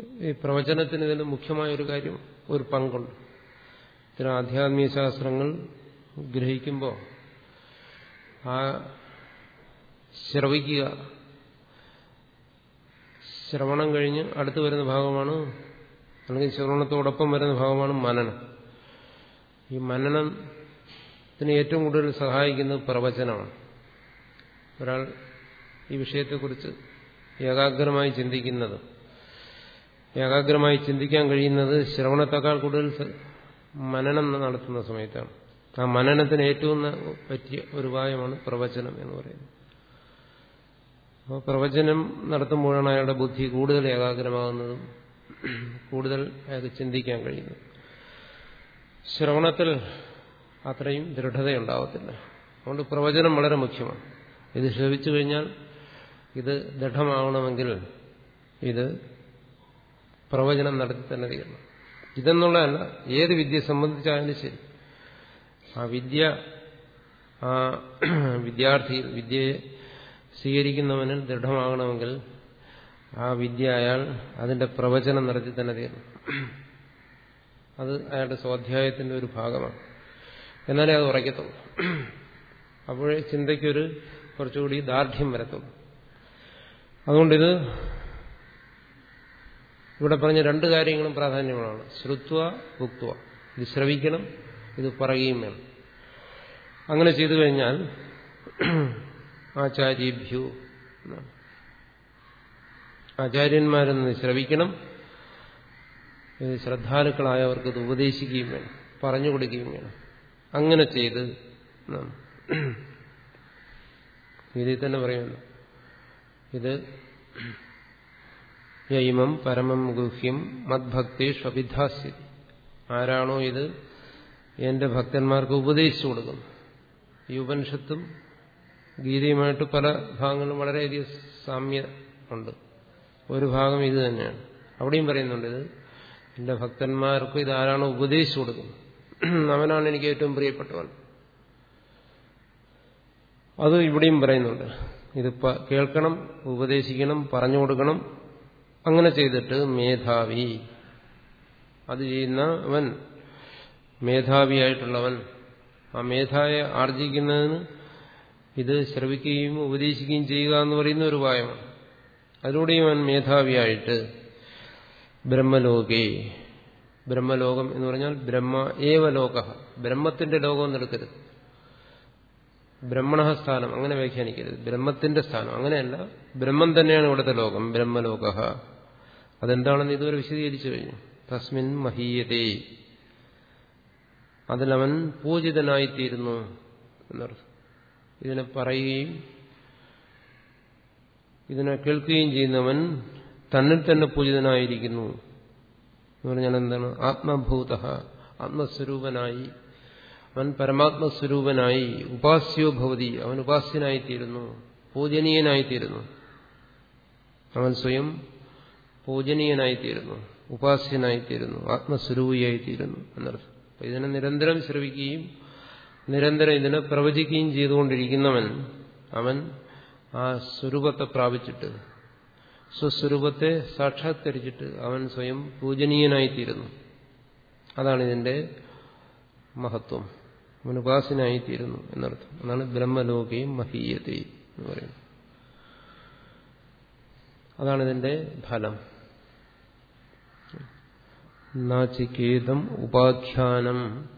ഈ പ്രവചനത്തിന് ഇതിന് മുഖ്യമായ ഒരു കാര്യം ഒരു പങ്കുണ്ട്. ഇത്തരം ആധ്യാത്മിക ശാസ്ത്രങ്ങൾ ഗ്രഹിക്കുമ്പോൾ ആ ശ്രവിക്കുക ശ്രവണം കഴിഞ്ഞ് അടുത്ത് വരുന്ന ഭാഗമാണ് അല്ലെങ്കിൽ ശ്രവണത്തോടൊപ്പം വരുന്ന ഭാഗമാണ് മനനം. ഈ മനനത്തിന് ഏറ്റവും കൂടുതൽ സഹായിക്കുന്നത് പ്രവചനമാണ്. ഒരാൾ ഈ വിഷയത്തെക്കുറിച്ച് ഏകാഗ്രമായി ചിന്തിക്കുന്നത് ഏകാഗ്രമായി ചിന്തിക്കാൻ കഴിയുന്നത് ശ്രവണത്തെക്കാൾ കൂടുതൽ മനനം നടത്തുന്ന സമയത്താണ്. ആ മനനത്തിന് ഏറ്റവും പറ്റിയ ഒരു ഉപായമാണ് പ്രവചനം എന്ന് പറയുന്നത്. അപ്പോൾ പ്രവചനം നടത്തുമ്പോഴാണ് അയാളുടെ ബുദ്ധി കൂടുതൽ ഏകാഗ്രമാകുന്നതും കൂടുതൽ അയാൾക്ക് ചിന്തിക്കാൻ കഴിയുന്നത്. ശ്രവണത്തിൽ അത്രയും ദൃഢതയുണ്ടാവത്തില്ല. അതുകൊണ്ട് പ്രവചനം വളരെ മുഖ്യമാണ്. ഇത് ശ്രവിച്ചു കഴിഞ്ഞാൽ ഇത് ദൃഢമാവണമെങ്കിൽ ഇത് പ്രവചനം നടത്തി തന്നെ തീരണം. ഇതെന്നുള്ളതല്ല ഏത് വിദ്യ സംബന്ധിച്ചായാലും ശരി. ആ വിദ്യ ആ വിദ്യാർത്ഥി വിദ്യയെ സ്വീകരിക്കുന്നവനിൽ ദൃഢമാകണമെങ്കിൽ ആ വിദ്യ അയാൾ അതിന്റെ പ്രവചനം നടത്തി തന്നെ തീരണം. അത് അയാളുടെ സ്വാധ്യായത്തിന്റെ ഒരു ഭാഗമാണ്. എന്നാലേ അത് ഉറയ്ക്കത്തുള്ളൂ. അപ്പോഴേ ചിന്തയ്ക്കൊരു കുറച്ചുകൂടി ദാർഢ്യം വരത്തുള്ളൂ. അതുകൊണ്ടിത് ഇവിടെ പറഞ്ഞ രണ്ട് കാര്യങ്ങളും പ്രാധാന്യമാണ് ശ്രുത്വ ഭുക്വ ഇത് ശ്രവിക്കണം ഇത് പറയുകയും വേണം. അങ്ങനെ ചെയ്തു കഴിഞ്ഞാൽ ആചാര്യഭ്യു. ആചാര്യന്മാരെന്ന് ശ്രവിക്കണം ഇത് ശ്രദ്ധാലുക്കളായവർക്ക് ഇത് ഉപദേശിക്കുകയും വേണം പറഞ്ഞു കൊടുക്കുകയും വേണം. അങ്ങനെ ചെയ്ത് ഇതിൽ തന്നെ പറയുന്നു. ഇത് യൈമം പരമം ഗുഹ്യം മദ്ഭക്തി സ്വവിധാസ്യ. ആരാണോ ഇത് എന്റെ ഭക്തന്മാർക്ക് ഉപദേശിച്ചു കൊടുക്കുന്നു. ഈ ഉപനിഷത്തും ഗീതയുമായിട്ട് പല ഭാഗങ്ങളും വളരെയധികം സാമ്യമുണ്ട് ഒരു ഭാഗം ഇത് തന്നെയാണ്. അവിടെയും പറയുന്നുണ്ട് ഇത് എന്റെ ഭക്തന്മാർക്ക് ഇതാരാണ് ഉപദേശിച്ചു കൊടുക്കുന്നത്? അവനാണ് എനിക്ക് ഏറ്റവും പ്രിയപ്പെട്ടവൻ. അത് ഇവിടെയും പറയുന്നുണ്ട്. ഇത് കേൾക്കണം ഉപദേശിക്കണം പറഞ്ഞു കൊടുക്കണം. അങ്ങനെ ചെയ്തിട്ട് മേധാവി. അത് ചെയ്യുന്ന അവൻ മേധാവിയായിട്ടുള്ളവൻ. ആ മേധായെ ആർജിക്കുന്നതിന് ഇത് ശ്രവിക്കുകയും ഉപദേശിക്കുകയും ചെയ്യുക എന്ന് പറയുന്ന ഒരു ഉപായമാണ്. അതിലൂടെയും അവൻ മേധാവിയായിട്ട് ബ്രഹ്മലോകേ. ബ്രഹ്മലോകം എന്ന് പറഞ്ഞാൽ ബ്രഹ്മ ഏവ ലോക. ബ്രഹ്മത്തിന്റെ ലോകം എന്നെടുക്കരുത് ബ്രഹ്മണ സ്ഥാനം അങ്ങനെ വ്യാഖ്യാനിക്കരുത്. ബ്രഹ്മത്തിന്റെ സ്ഥാനം അങ്ങനെയല്ല. ബ്രഹ്മം തന്നെയാണ് ഇവിടുത്തെ ലോകം. ബ്രഹ്മലോക. അതെന്താണെന്ന് ഇതുവരെ വിശദീകരിച്ചു കഴിഞ്ഞു. തസ്മിൻ മഹീയതേ. അതിലവൻ പൂജിതനായിത്തീരുന്നു എന്നർത്ഥം. ഇതിനെ പറയുകയും ഇതിനെ കേൾക്കുകയും ചെയ്യുന്നവൻ തന്നിൽ തന്നെ പൂജിതനായിരിക്കുന്നു. എന്ന് പറഞ്ഞാൽ എന്താണ്? ആത്മഭൂത ആത്മസ്വരൂപനായി. അവൻ പരമാത്മസ്വരൂപനായി. ഉപാസ്യോ ഭവതി അവൻ ഉപാസ്യനായിത്തീരുന്നു. പൂജനീയനായിത്തീരുന്നു. അവൻ സ്വയം പൂജനീയനായിത്തീരുന്നു. ഉപാസ്യനായിത്തീരുന്നു. ആത്മസ്വരൂപിയായിത്തീരുന്നു എന്നർത്ഥം. ഇതിനെ നിരന്തരം ശ്രവിക്കുകയും നിരന്തരം ഇതിനെ പ്രവചിക്കുകയും ചെയ്തുകൊണ്ടിരിക്കുന്നവൻ അവൻ ആ സ്വരൂപത്തെ പ്രാപിച്ചിട്ട് സ്വസ്വരൂപത്തെ സാക്ഷാത്കരിച്ചിട്ട് അവൻ സ്വയം പൂജനീയനായിത്തീരുന്നു. അതാണ് ഇതിന്റെ മഹത്വം. അവൻ ഉപാസനായിത്തീരുന്നു എന്നർത്ഥം. അതാണ് ബ്രഹ്മലോകയും മഹീയതയും എന്ന് പറയുന്നത്. അതാണ് ഇതിന്റെ ഫലം. നാചികേതം ഉപാഖ്യാനം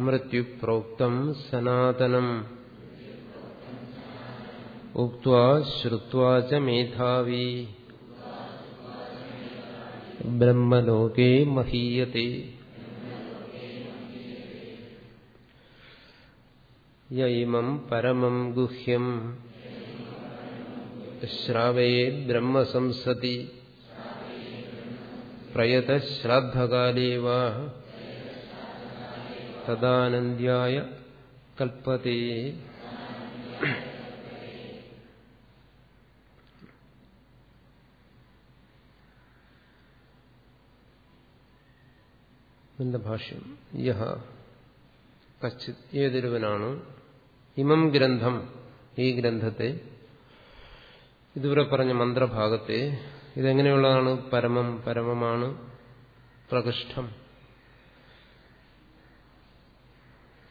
മൃത്യുപ്രോക്തം സനാതനം ഉക്വാ ശ്രുവാ ച മേധാവി ബ്രഹ്മലോകേ മഹീയത്തെ യൈമം പരമം ഗുഹ്യം ശ്രാവയേ ബ്രഹ്മസംസതി പ്രയത ശ്രാദ്ധകാലേ വാ തദാനന്ദ്യായ കൽപ്പതേ എന്റെ ഭാഷ്യം യഹ. കച്ചിത്. ഏതൊരുവനാണ്. ഇമം ഗ്രന്ഥം. ഈ ഗ്രന്ഥത്തെ. ഇതുവരെ പറഞ്ഞ മന്ത്രഭാഗത്തെ. ഇതെങ്ങനെയുള്ളതാണ്? പരമം പരമമാണ്. പ്രകൃഷ്ടം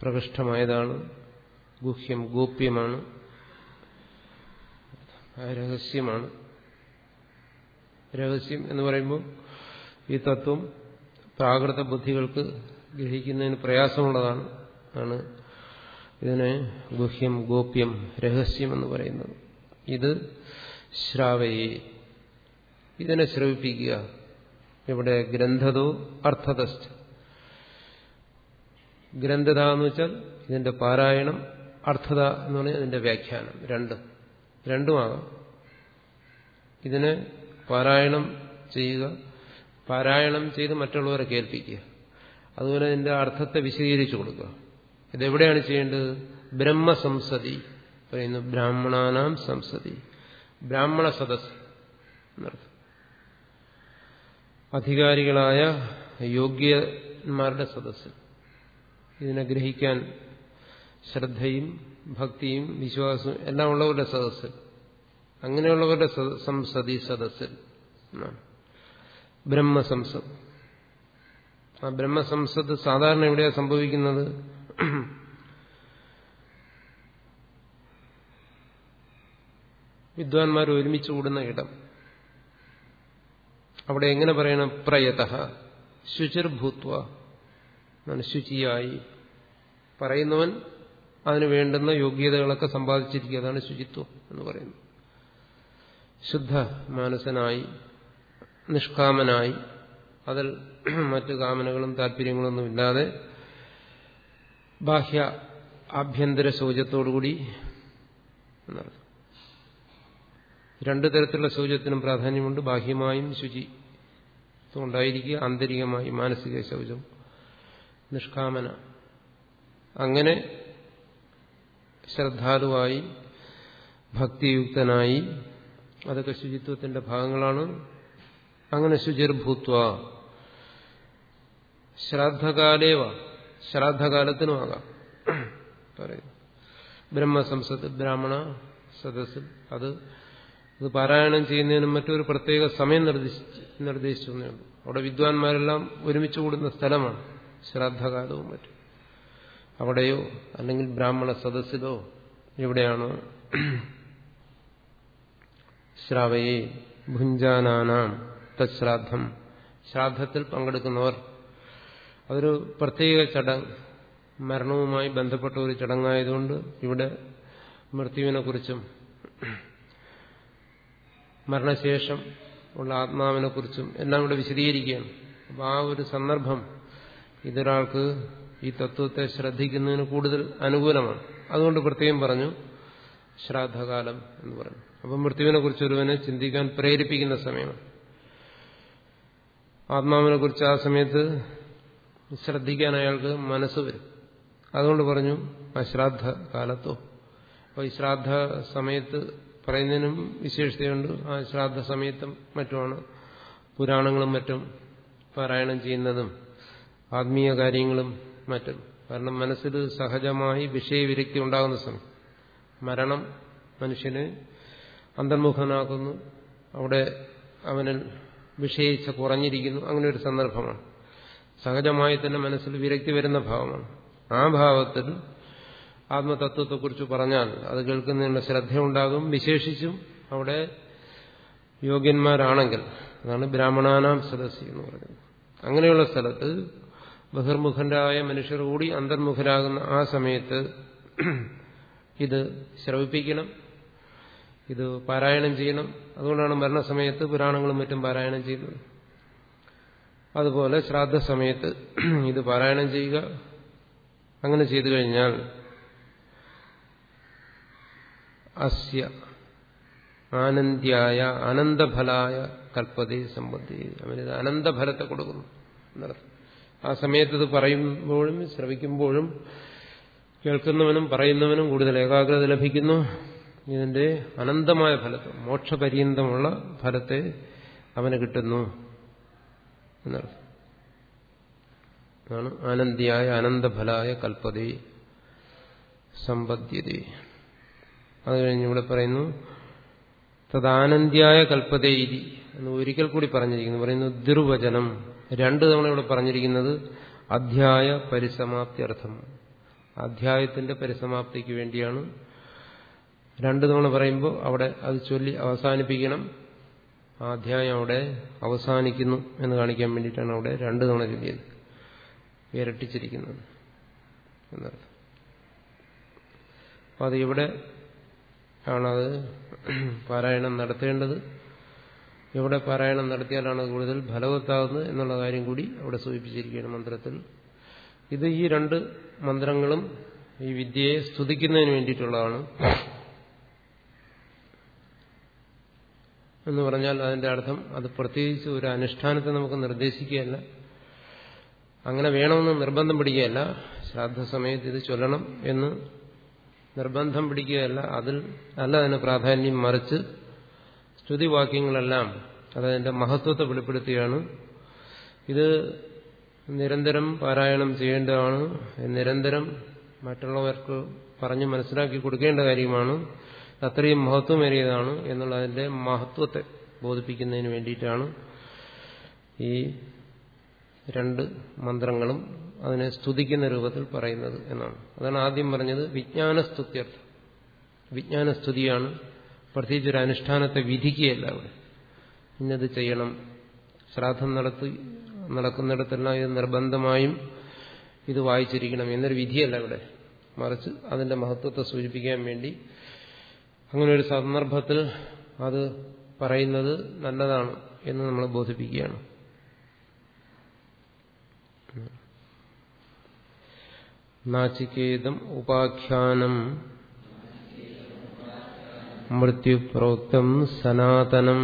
പ്രകൃഷ്ടമായതാണ് ഗുഹ്യം ഗോപ്യമാണ്. രഹസ്യമാണ്. രഹസ്യം എന്ന് പറയുമ്പോൾ ഈ തത്വം പ്രാകൃത ബുദ്ധികൾക്ക് ഗ്രഹിക്കുന്നതിന് പ്രയാസമുള്ളതാണ് ആണ് ഇതിനെ ഗുഹ്യം ഗോപ്യം രഹസ്യം എന്ന് പറയുന്നത്. ഇത് ശ്രാവയെ ഇതിനെ ശ്രവിപ്പിക്കുക. ഇവിടെ ഗ്രന്ഥതോ അർത്ഥതസ്ഥ ഗ്രന്ഥത എന്ന് വെച്ചാൽ ഇതിന്റെ പാരായണം അർത്ഥത എന്ന് പറഞ്ഞാൽ ഇതിന്റെ വ്യാഖ്യാനം രണ്ടും. രണ്ടുമാകാം. ഇതിനെ പാരായണം ചെയ്യുക പാരായണം ചെയ്ത് മറ്റുള്ളവരെ കേൾപ്പിക്കുക. അതുപോലെ ഇതിന്റെ അർത്ഥത്തെ വിശദീകരിച്ചു കൊടുക്കുക. ഇതെവിടെയാണ് ചെയ്യേണ്ടത്? ബ്രഹ്മസംസതി പറയുന്നു. ബ്രാഹ്മണാനാം സംസതി ബ്രാഹ്മണ സദസ് അധികാരികളായ യോഗ്യന്മാരുടെ സദസ്സ്. ഇതിനെ ഗ്രഹിക്കാൻ ശ്രദ്ധയും ഭക്തിയും വിശ്വാസവും എല്ലാം ഉള്ളവരുടെ സദസ്സിൽ അങ്ങനെയുള്ളവരുടെ സംസതി സദസ്സിൽ ബ്രഹ്മസംസദ്. ആ ബ്രഹ്മസംസദ് സാധാരണ എവിടെയാണ് സംഭവിക്കുന്നത്? വിദ്വാൻമാർ ഒരുമിച്ച് കൂടുന്ന ഇടം. അവിടെ എങ്ങനെ പറയണം? പ്രയത ശുചിർഭൂത്വ ശുചിയായി. പറയുന്നവൻ അതിന് വേണ്ടുന്ന യോഗ്യതകളൊക്കെ സമ്പാദിച്ചിരിക്കുക. അതാണ് ശുചിത്വം എന്ന് പറയുന്നത്. ശുദ്ധ മാനസനായി നിഷ്കാമനായി. അതിൽ മറ്റു കാമനകളും താല്പര്യങ്ങളൊന്നും ഇല്ലാതെ ബാഹ്യ ആഭ്യന്തര ശൗചത്തോടുകൂടി രണ്ടു തരത്തിലുള്ള ശൗചത്തിനും പ്രാധാന്യമുണ്ട്. ബാഹ്യമായും ശുചി ഉണ്ടായിരിക്കുക ആന്തരികമായി മാനസിക ശൗചം നിഷ്കാമന. അങ്ങനെ ശ്രദ്ധാലുവായി ഭക്തിയുക്തനായി അതൊക്കെ ശുചിത്വത്തിന്റെ ഭാഗങ്ങളാണ്. അങ്ങനെ ശുചിർഭൂത്വ. ശ്രാദ്ധകാലേവ. ശ്രാദ്ധകാലത്തിനുമാകാം പറയുന്നു. ബ്രഹ്മസംസത്ത് ബ്രാഹ്മണ സദസ്സിൽ അത് ഇത് പാരായണം ചെയ്യുന്നതിനും മറ്റൊരു പ്രത്യേക സമയം നിർദ്ദേശിച്ചു നിർദ്ദേശിച്ചു അവിടെ വിദ്വാൻമാരെല്ലാം ഒരുമിച്ച് കൂടുന്ന സ്ഥലമാണ്. ശ്രാദ്ധകാലവും മറ്റും. അവിടെയോ അല്ലെങ്കിൽ ബ്രാഹ്മണ സദസ്സിലോ എവിടെയാണോ ശ്രാവയെ ഭുഞ്ചാനാനാം തശ്രാദ്ധം ശ്രാദ്ധത്തിൽ പങ്കെടുക്കുന്നവർ. അതൊരു പ്രത്യേക ചടങ്ങ്. മരണവുമായി ബന്ധപ്പെട്ട ഒരു ചടങ്ങായതുകൊണ്ട് ഇവിടെ മൃത്യുവിനെക്കുറിച്ചും മരണശേഷം ഉള്ള ആത്മാവിനെക്കുറിച്ചും എല്ലാം ഇവിടെ വിശദീകരിക്കുകയാണ്. അപ്പം ആ ഒരു സന്ദർഭം ഇതൊരാൾക്ക് ഈ തത്വത്തെ ശ്രദ്ധിക്കുന്നതിന് കൂടുതൽ അനുകൂലമാണ്. അതുകൊണ്ട് പ്രത്യേകം പറഞ്ഞു ശ്രാദ്ധകാലം എന്ന് പറഞ്ഞു. അപ്പം മൃത്യുവിനെ കുറിച്ച് ഒരുവനെ ചിന്തിക്കാൻ പ്രേരിപ്പിക്കുന്ന സമയമാണ്. ആത്മാവിനെ കുറിച്ച് ആ സമയത്ത് ശ്രദ്ധിക്കാൻ അയാൾക്ക് മനസ്സ് വരും. അതുകൊണ്ട് പറഞ്ഞു അശ്രാദ്ധ കാലത്തോ. അപ്പോൾ ഈ ശ്രാദ്ധ സമയത്ത് പറയുന്നതിനും വിശേഷതയുണ്ട്. ആ ശ്രാദ്ധ സമയത്തും മറ്റുമാണ് പുരാണങ്ങളും മറ്റും പാരായണം ചെയ്യുന്നതും ആത്മീയ കാര്യങ്ങളും മറ്റും. കാരണം മനസ്സിൽ സഹജമായി വിഷയവിരക്തി ഉണ്ടാകുന്ന സമയം. മരണം മനുഷ്യനെ അന്തർമുഖനാക്കുന്നു. അവിടെ അവനിൽ വിഷയിച്ച കുറഞ്ഞിരിക്കുന്നു. അങ്ങനെ ഒരു സന്ദർഭമാണ്. സഹജമായി തന്നെ മനസ്സിൽ വിരക്തി വരുന്ന ഭാവമാണ്. ആ ഭാവത്തിൽ ആത്മതത്വത്തെക്കുറിച്ച് പറഞ്ഞാൽ അത് കേൾക്കുന്നതിനുള്ള ശ്രദ്ധയുണ്ടാകും. വിശേഷിച്ചും അവിടെ യോഗ്യന്മാരാണെങ്കിൽ അതാണ് ബ്രാഹ്മണാനാം സദസ്സി എന്ന് പറയുന്നത്. അങ്ങനെയുള്ള സ്ഥലത്ത് ബഹിർമുഖരായ മനുഷ്യർ കൂടി അന്തർമുഖരാകുന്ന ആ സമയത്ത് ഇത് ശ്രവിപ്പിക്കണം. ഇത് പാരായണം ചെയ്യണം. അതുകൊണ്ടാണ് മരണസമയത്ത് പുരാണങ്ങളും മറ്റും പാരായണം ചെയ്യുന്നത്. അതുപോലെ ശ്രാദ്ധ സമയത്ത് ഇത് പാരായണം ചെയ്യുക. അങ്ങനെ ചെയ്തു കഴിഞ്ഞാൽ അസ്യ ആനന്ദ്യായ അനന്തഫലായ കൽപ്പതി സംബന്ധി. അവനിത് അനന്തഫലത്തെ കൊടുക്കുന്നു ആ സമയത്ത് ഇത് പറയുമ്പോഴും ശ്രവിക്കുമ്പോഴും കേൾക്കുന്നവനും പറയുന്നവനും കൂടുതൽ ഏകാഗ്രത ലഭിക്കുന്നു. ഇതിന്റെ അനന്തമായ ഫലത്തെ മോക്ഷപര്യന്തമുള്ള ഫലത്തെ അവന് കിട്ടുന്നു എന്നർത്ഥം. ആണ് ആനന്ദിയായ അനന്തഫലായ കൽപ്പതി സമ്പദ്യത അത് കഴിഞ്ഞ് ഇവിടെ പറയുന്നു തദാനന്ദ്യായ കൽപ്പതേരി എന്ന് ഒരിക്കൽ കൂടി പറഞ്ഞിരിക്കുന്നു. പറയുന്നു ദുർവചനം രണ്ട് തവണ ഇവിടെ പറഞ്ഞിരിക്കുന്നത് അധ്യായ പരിസമാപ്തി അർത്ഥം. അധ്യായത്തിന്റെ പരിസമാപ്തിക്ക് വേണ്ടിയാണ് രണ്ടു തവണ പറയുമ്പോൾ അവിടെ അത് ചൊല്ലി അവസാനിപ്പിക്കണം. ആ അധ്യായം അവിടെ അവസാനിക്കുന്നു എന്ന് കാണിക്കാൻ വേണ്ടിയിട്ടാണ് അവിടെ രണ്ടു തവണ ചൊല്ലിയത്. ഇരട്ടിച്ചിരിക്കുന്നത് എന്നർത്ഥം. അപ്പം അത് ഇവിടെ ആണത് പാരായണം നടത്തേണ്ടത്. എവിടെ പാരായണം നടത്തിയാലാണ് കൂടുതൽ ഫലവത്താകുന്നത് എന്നുള്ള കാര്യം കൂടി അവിടെ സൂചിപ്പിച്ചിരിക്കുകയാണ് മന്ത്രത്തിൽ. ഇത് ഈ രണ്ട് മന്ത്രങ്ങളും ഈ വിദ്യയെ സ്തുതിക്കുന്നതിന് വേണ്ടിയിട്ടുള്ളതാണ്. എന്ന് പറഞ്ഞാൽ അതിന്റെ അർത്ഥം അത് പ്രത്യേകിച്ച് ഒരു അനുഷ്ഠാനത്തെ നമുക്ക് നിർദ്ദേശിക്കുകയല്ല. അങ്ങനെ വേണമെന്ന് നിർബന്ധം പിടിക്കുകയല്ല. ശ്രാദ്ധ സമയത്ത് ഇത് ചൊല്ലണം എന്ന് നിർബന്ധം പിടിക്കുകയല്ല. അതിൽ അല്ല അതിന് പ്രാധാന്യം മറിച്ച് സ്തുതിവാക്യങ്ങളെല്ലാം അതതിന്റെ മഹത്വത്തെ വെളിപ്പെടുത്തുകയാണ്. ഇത് നിരന്തരം പാരായണം ചെയ്യേണ്ടതാണ്. നിരന്തരം മറ്റുള്ളവർക്ക് പറഞ്ഞ് മനസ്സിലാക്കി കൊടുക്കേണ്ട കാര്യമാണ്. അത്രയും മഹത്വമേറിയതാണ് എന്നുള്ളതിന്റെ മഹത്വത്തെ ബോധിപ്പിക്കുന്നതിന് വേണ്ടിയിട്ടാണ് ഈ രണ്ട് മന്ത്രങ്ങളും അതിനെ സ്തുതിക്കുന്ന രൂപത്തിൽ പറയുന്നത് എന്നാണ്. അതാണ് ആദ്യം പറഞ്ഞത് വിജ്ഞാനസ്തുത്യർത്ഥം. വിജ്ഞാനസ്തുതിയാണ് പ്രത്യേകിച്ച് ഒരു അനുഷ്ഠാനത്തെ വിധിക്കുകയല്ല അവിടെ ഇന്നത് ചെയ്യണം. ശ്രാദ്ധം നടത്തി നടക്കുന്നിടത്തെല്ലാം ഇത് നിർബന്ധമായും ഇത് വായിച്ചിരിക്കണം എന്നൊരു വിധിയല്ല ഇവിടെ. മറിച്ച് അതിന്റെ മഹത്വത്തെ സൂചിപ്പിക്കാൻ വേണ്ടി അങ്ങനെ ഒരു സന്ദർഭത്തിൽ അത് പറയുന്നത് നല്ലതാണ് എന്ന് നമ്മൾ ബോധിപ്പിക്കുകയാണ്. നാചികേതം ഉപാഖ്യാനം മൃത്യുപ്രോക്തം സനാതനം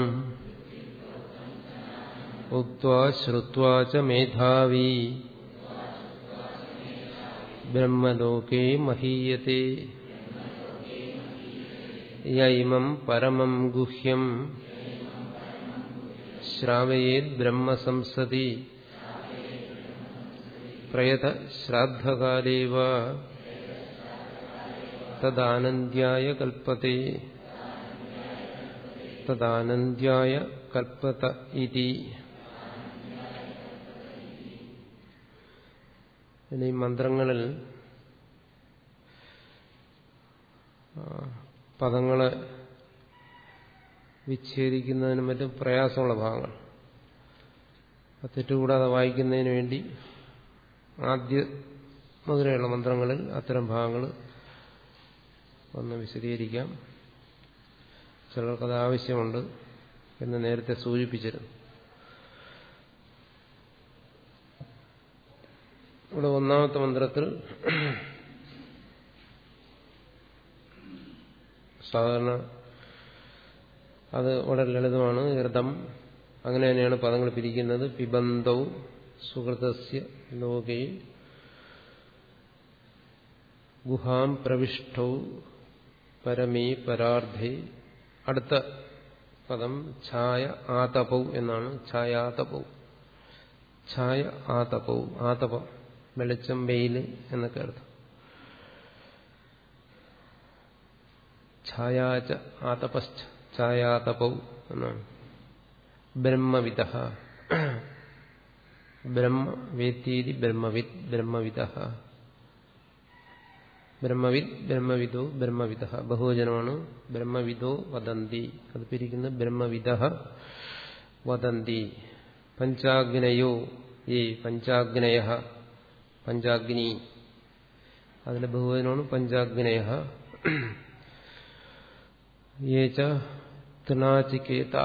ഉക്വാ മേധാവി ബ്രഹ്മലോകേ മഹീയത്തെ യൈമം പരമം ഗുഹ്യം. ശ്രാവയേത് ബ്രഹ്മസംസതി പ്രയത ശ്രാദ്ധകാലേവ. തദാനന്ദ്യായ കൽപ്പത്തെ. തദാനന്ദ്യായ കൽപ്പത ഇതി. ഇനി മന്ത്രങ്ങളിൽ പദങ്ങളെ വിച്ഛേദിക്കുന്നതിനും മറ്റും പ്രയാസമുള്ള ഭാഗങ്ങൾ. തെറ്റുകൂടാതെ വായിക്കുന്നതിന് വേണ്ടി ആദ്യ മുതലെയുള്ള മന്ത്രങ്ങളിൽ അത്തരം ഭാഗങ്ങൾ ഒന്ന് വിശദീകരിക്കാം. ചിലർക്കത് ആവശ്യമുണ്ട് എന്ന് നേരത്തെ സൂചിപ്പിച്ചിരുന്നു. ഇവിടെ ഒന്നാമത്തെ മന്ത്രത്തിൽ സാധാരണ അത് വളരെ ലളിതമാണ് ഹൃദം അങ്ങനെ തന്നെയാണ് പദങ്ങൾ പിരിക്കുന്നത്. പിബന്ധൗ സുഹൃതസ്യ ലോകയിൽ ഗുഹാം പ്രവിഷ്ടൗ പരമേ പരാർദ്ധേ അടുത്ത പദം ഛായ ആതപൗ എന്നാണ്. ഛായാതപൗ. ഛായ ആതപൗ. ആതപ വെളിച്ചം വെയിൽ എന്നൊക്കെ അർത്ഥം. ഛായാച ആതപശ്ച ഛായാതപൗ എന്നാണ്. ബ്രഹ്മവിത ബ്രഹ്മവേത്തീതി ബ്രഹ്മവിത് ബ്രഹ്മവിത ബ്രഹ്മവിത് ബ്രഹ്മവിദ് ബ്രഹ്മവിത ബഹുവചനമാണ് ബ്രഹ്മവിദോ വദന്തി. അത് പിരിക്കുന്നത് ബ്രഹ്മവിദ വദന്തി. പഞ്ചാഗ്നയോ ഈ പഞ്ചാഗ്നയ പഞ്ചാഗ്നി. അതിന്റെ ബഹുവചനമാണ് പഞ്ചാഗ്നയ. യേച തൃണാചികേതാ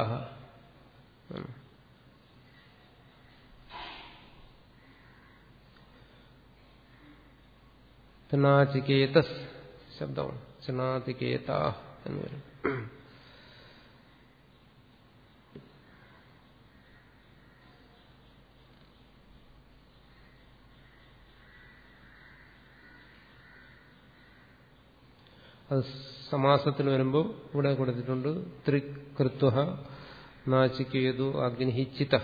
തൃണാചികേതസ് ശബ്ദമാണ് തൃണാചികേത എന്ന് വരും അത് സമാസത്തിൽ വരുമ്പോൾ ഇവിടെ കൊടുത്തിട്ടുണ്ട്. ത്രികൃത്വ നാചിക്കേതു അഗ്നിഹിച്ചിത.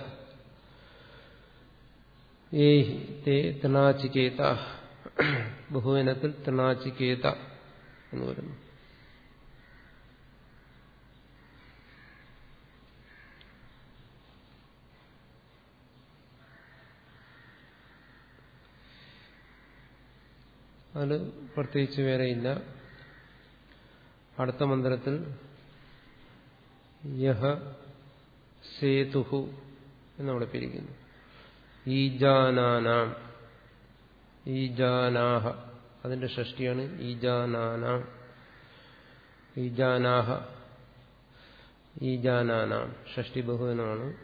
ഏ തേ തൃണാചികേത തൃണാചിക്കേത എന്ന് വരുന്നു. അത് പ്രത്യേകിച്ച് വേറെയില്ല അടുത്ത മന്ത്രത്തിൽ യഹ സേതുഹു എന്നവിടെ പിരിക്കുന്നു. ഈജാനാനാം. ഈജാനാഹ. അതിന്റെ ഷഷ്ടിയാണ് ഈജാനാനാം. ഈജാനാഹ. ഈജാനാനാം. ഷഷ്ടി ബഹുവനാണ്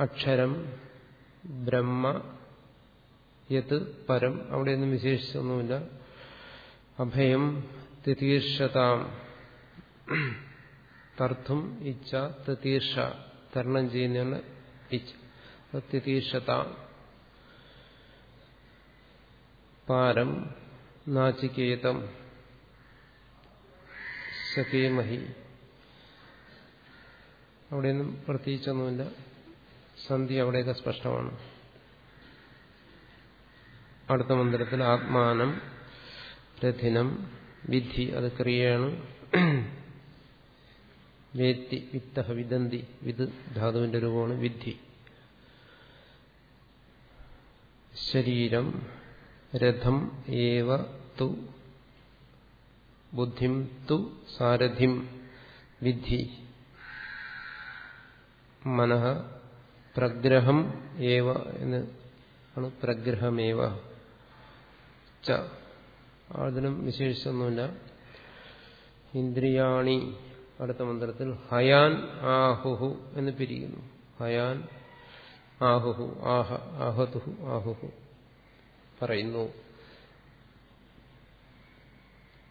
അക്ഷരം ബ്രഹ്മ യത് പരം. അവിടെയൊന്നും വിശേഷിച്ചൊന്നുമില്ല. അഭയം തിതീർഷതാം. തർത്തും ഇച്ഛ തിതീർഷ. തരണം ചെയ്യുന്നതാണ് ഇച്ഛ. തിതീർഷതാം. പാരം നാചികേതം. സഖേമഹി. അവിടെയൊന്നും പ്രത്യേകിച്ചൊന്നുമില്ല. സന്ധി അവിടെയൊക്കെ സ്പഷ്ടമാണ്. അടുത്ത മന്ദിരത്തിൽ ആത്മാനം രഥിനം വിധി അത് ക്രിയയാണ്. വേത്തി വിത്ത വിദന്തി വിത് ധാതുവിന്റെ രൂപമാണ് വിധി. ശരീരം രഥം ഏവ തു ബുദ്ധിം തു സാരഥിം വിധി. മനഃ പ്രഗ്രഹം ഏവ എന്ന് ആണ് പ്രഗ്രഹമേവ. ച അതിനും വിശേഷിച്ചൊന്നുമില്ല. ഇന്ദ്രിയാണി അടുത്ത മന്ത്രത്തിൽ ഹയാൻ ആഹുഹു എന്ന് പിരിയുന്നു. ഹയാൻ ആഹുഹു ആഹ ആഹതുഹു ആഹുഹു പറയുന്നു.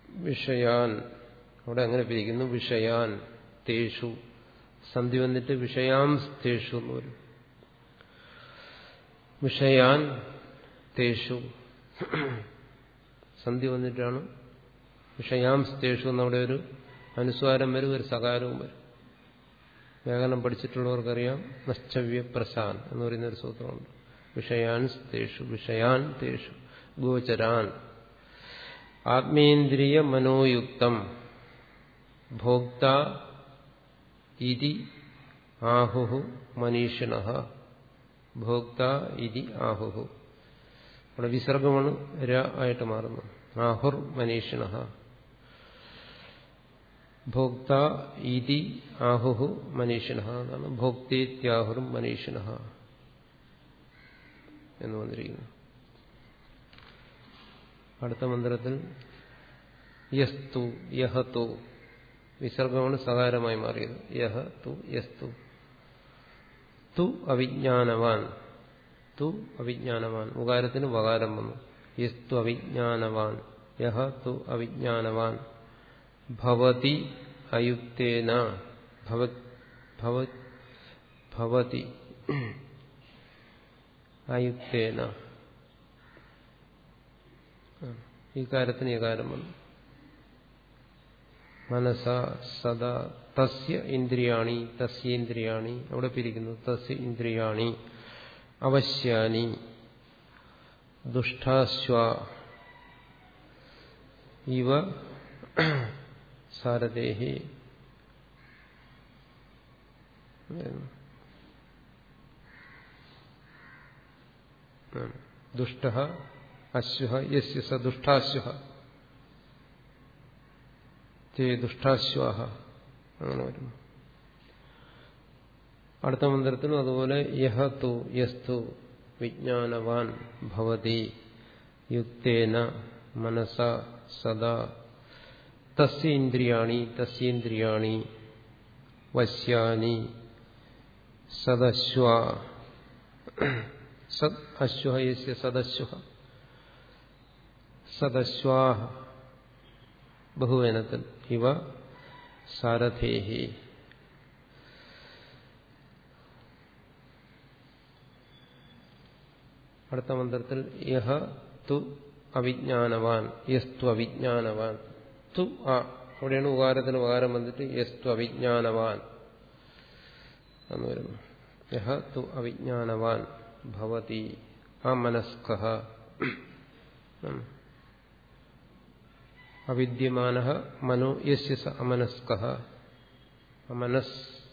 വിഷയാൻ അവിടെ അങ്ങനെ പിരിക്കുന്നു. വിഷയാൻ തേഷു സന്ധി വന്നിട്ട് വിഷയാം തേഷു എന്ന് വരും. വിഷയാൻ തേഷു സന്ധി വന്നിട്ടാണ്. വിഷയാം തേഷു എന്നവിടെ ഒരു അനുസ്വാരം വരും ഒരു സകാരവും വരും. വ്യാകരണം പഠിച്ചിട്ടുള്ളവർക്കറിയാം നശ്ചവ്യ പ്രസാൻ എന്ന് പറയുന്ന ഒരു സൂത്രമുണ്ട്. വിഷയാൻ തേഷു വിഷയാൻ തേഷു ഗോചരാൻ. ആത്മേന്ദ്രിയ മനോയുക്തം. ഭോക്ത ഇതി ആഹുഹു മനീഷിണ ഭോക്ത ഇതി ആഹുഹു. അവിടെ വിസർഗമാണ് ര ആയിട്ട് മാറുന്നു. ആഹുർ മനീഷിണ ഭോക്ത ഇതി ആഹുഹു മനീഷിണ എന്നാണ്. ഭോക്തേത്യാഹുറും മനീഷിണ എന്ന് വന്നിരിക്കുന്നു. അടുത്ത മന്ത്രത്തിൽ യസ്തു യഹത്തു വിസർഗമാണ് സകാരമായി മാറിയത്. യഹ തു യസ്തു. തു അവിജ്ഞാനവാൻ. തു അവിജ്ഞാനവാൻ. ഉകാരത്തിന് വകാരം വന്നു. യസ്തു അവിജ്ഞാനവാൻ. യഹ തു അവിജ്ഞാനവാൻ. ഭവതി അയുക്തേന. ഭവതി അയുക്തേന. ഈ ഇകാരം വന്നു. മനസ സദാ തസ്യ ഇന്ദ്രിയാണി തസ്യേന്ദ്രിയാണി. അവിടെ പിരിക്കുന്നു തസ്യ ഇന്ദ്രിയാണി. അവശ്യാനി ദുഷ്ടാശ്വ ഇവ സാരഥേഹി ദുഷ്ട അശ്വ യസ്യ സ ദുഷ്ടാശ്വ തേ ദുഷ്ടാശ്വാഹ അങ്ങനെ വരുന്നു അടുത്ത മന്ത്രത്തിനും അതുപോലെ യഹ തു യസ്തു വിജ്ഞാനവാൻ ഭവതി യുക്തേന മനസ സദാ തസ്യേന്ദ്രിയാണി തസ്യേന്ദ്രിയാണി വശ്യാനി സദശ്വ സദ് അശ്വ യസ്യ സദശ്വ സദശ്വാഹ ബഹുവനത്തിൽ ഇവ സാരഥേഹി. അടുത്ത മന്ത്രത്തിൽ യഹ തു അവിജ്ഞാനവാൻ യസ്തു അവിജ്ഞാനവാൻ. തു ആ അവിടെയാണ് ഉകാരത്തിന് ഉപകാരം വന്നിട്ട് യസ്തു അവിജ്ഞാനവാൻ. എന്ന് വരുന്നു. യഹ തു അവിജ്ഞാനവാൻ ഭവതി അമനസ്ക അവിദ്യമാന മനോ യസ്യ സ അമനസ്ക അമനസ്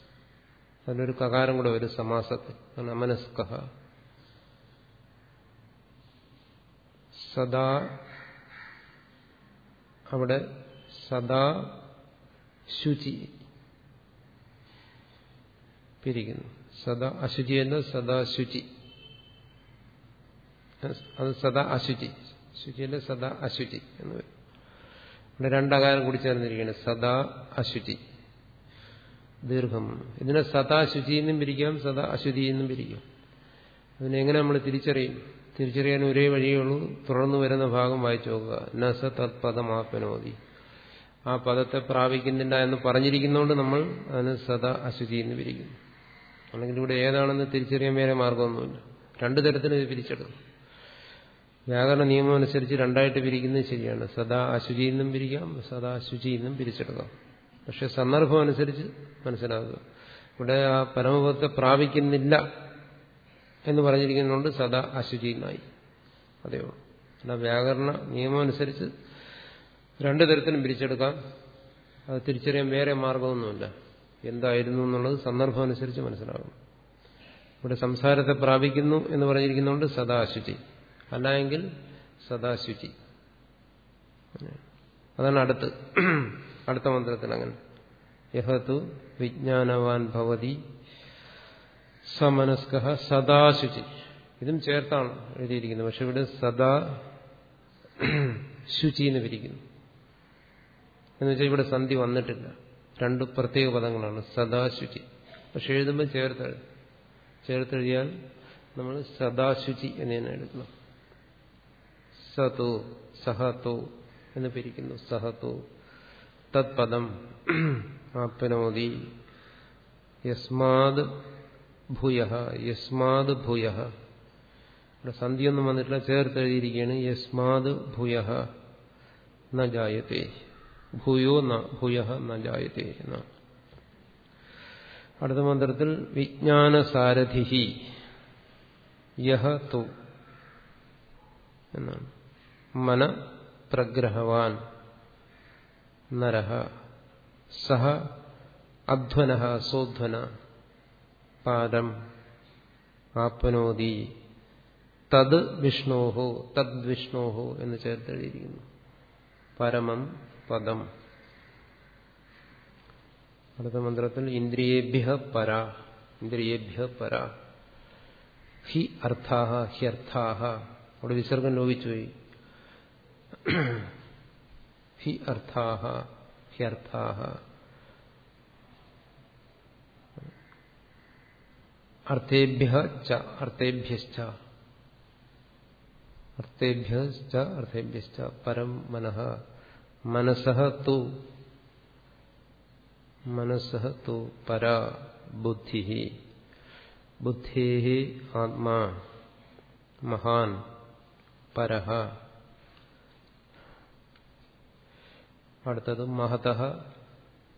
അതിനൊരു കകാരം കൂടെ വരും സമാസത്തിൽ. അമനസ്ക സദാ അവിടെ സദാ ശുചി പിരിക്കുന്നു. സദാ അശുചി എന്ന സദാ ശുചി. അത് സദാ അശുചി. ശുചിയല്ല സദാ അശുചി എന്ന് വരും. ഇവിടെ രണ്ടകാരം കൂടി ചേർന്നിരിക്കുകയാണ്. സദാ അശുചി. ദീർഘം. ഇതിനെ സദാ ശുചി എന്നും പിരിക്കാം സദാ അശുചി എന്നും പിരിക്കാം അതിനെങ്ങനെ നമ്മൾ തിരിച്ചറിയും? തിരിച്ചറിയാൻ ഒരേ വഴിയേ ഉള്ളൂ. തുടർന്നു വരുന്ന ഭാഗം വായിച്ചു നോക്കുക. നസ തത്പദമാപ്പനോതി ആ പദത്തെ പ്രാപിക്കുന്നില്ല എന്ന് പറഞ്ഞിരിക്കുന്നതുകൊണ്ട് നമ്മൾ അതിന് സദാ അശുചി എന്ന് പിരിക്കുന്നു അല്ലെങ്കിൽ ഇവിടെ ഏതാണെന്ന് തിരിച്ചറിയാൻ വേറെ മാർഗമൊന്നുമില്ല. രണ്ടു തരത്തിൽ ഇത് പിരിച്ചെടുക്കും. വ്യാകരണ നിയമം അനുസരിച്ച് രണ്ടായിട്ട് പിരിക്കുന്നത് ശരിയാണ്. സദാ അശുചി എന്നും പിരിക്കാം സദാ ശുചി എന്നും പിരിച്ചെടുക്കാം. പക്ഷെ സന്ദർഭം അനുസരിച്ച് മനസ്സിലാക്കുക. ഇവിടെ ആ പരമപദത്തെ പ്രാപിക്കുന്നില്ല എന്ന് പറഞ്ഞിരിക്കുന്നുണ്ട് സദാ അശുചിയുമായി. അതേ ഉള്ളൂ. അല്ല വ്യാകരണ നിയമം അനുസരിച്ച് രണ്ടു തരത്തിലും പിരിച്ചെടുക്കാം. അത് തിരിച്ചറിയാൻ വേറെ മാർഗമൊന്നുമില്ല. എന്തായിരുന്നു എന്നുള്ളത് സന്ദർഭം അനുസരിച്ച് മനസ്സിലാകും. ഇവിടെ സംസാരത്തെ പ്രാപിക്കുന്നു എന്ന് പറഞ്ഞിരിക്കുന്നുണ്ട് സദാശുചി അല്ല എങ്കിൽ സദാശുചി അതാണ് അടുത്ത്. അടുത്ത മന്ത്രത്തിൽ അങ്ങനെ യഹത്തു വിജ്ഞാനവാൻ ഭവതി സമനസ്ക സദാശുചി. ഇതും ചേർത്താണ് എഴുതിയിരിക്കുന്നത്. പക്ഷെ ഇവിടെ സദാ ശുചി എന്ന് വിരിക്കുന്നു. എന്നുവെച്ചാൽ ഇവിടെ സന്ധി വന്നിട്ടില്ല. രണ്ട് പ്രത്യേക പദങ്ങളാണ് സദാശുചി. പക്ഷെ എഴുതുമ്പോൾ ചേർത്ത് ചേർത്തെഴുതിയാൽ നമ്മൾ സദാശുചി എന്ന് തന്നെ എടുക്കണം സതോ സഹതോ എന്ന് പിരിക്കുന്നു. സഹതോ. തത്പദം ആപ്നോതി യസ്മാത് ഭൂയ യസ്മാത് ഭൂയ ഇവിടെ സന്ധിയൊന്നും വന്നിട്ടില്ല ചേർത്തെഴുതിയിരിക്കുകയാണ് യസ്മാത് ഭൂയ ന ജായത്തെ। ഭൂയോ ന ഭൂയ ന ജായത്തെ എന്നാണ് അടുത്ത മന്ത്രത്തിൽ വിജ്ഞാനസാരഥി യഹ തു എന്നാണ്। മന പ്രഗ്രഹവാൻ നരഹ സഹ അധ്വന സോധ്വന। പാദം ആപ്നോതി തത് വിഷ്ണോഹോ തദ് വിഷ്ണോഹോ എന്ന് ചേർത്തെഴുതിയിരിക്കുന്നു. പരമം പദം. അടുത്ത മന്ത്രത്തിൽ ഇന്ദ്രിയേഭ്യ പര ഇന്ദ്രിയേഭ്യ പര. ഹി അർത്ഥാഹ ഹി അർത്ഥാഹ. അവിടെ വിസർഗം ലോപിച്ചുപോയി ഹി അർത്ഥാഹ ഹി അർത്ഥാഹ അർത്ഥേഭ്യ ച അർത്ഥേഭ്യശ്ച അർത്ഥേഭ്യശ്ച അർത്ഥേഭ്യശ്ച പരം മനഃ മനസഃ തു മനസഃ തു പരാ ബുദ്ധി ബുദ്ധേ ആത്മാ മഹാൻ പരഹ അടുത്തത് മഹത.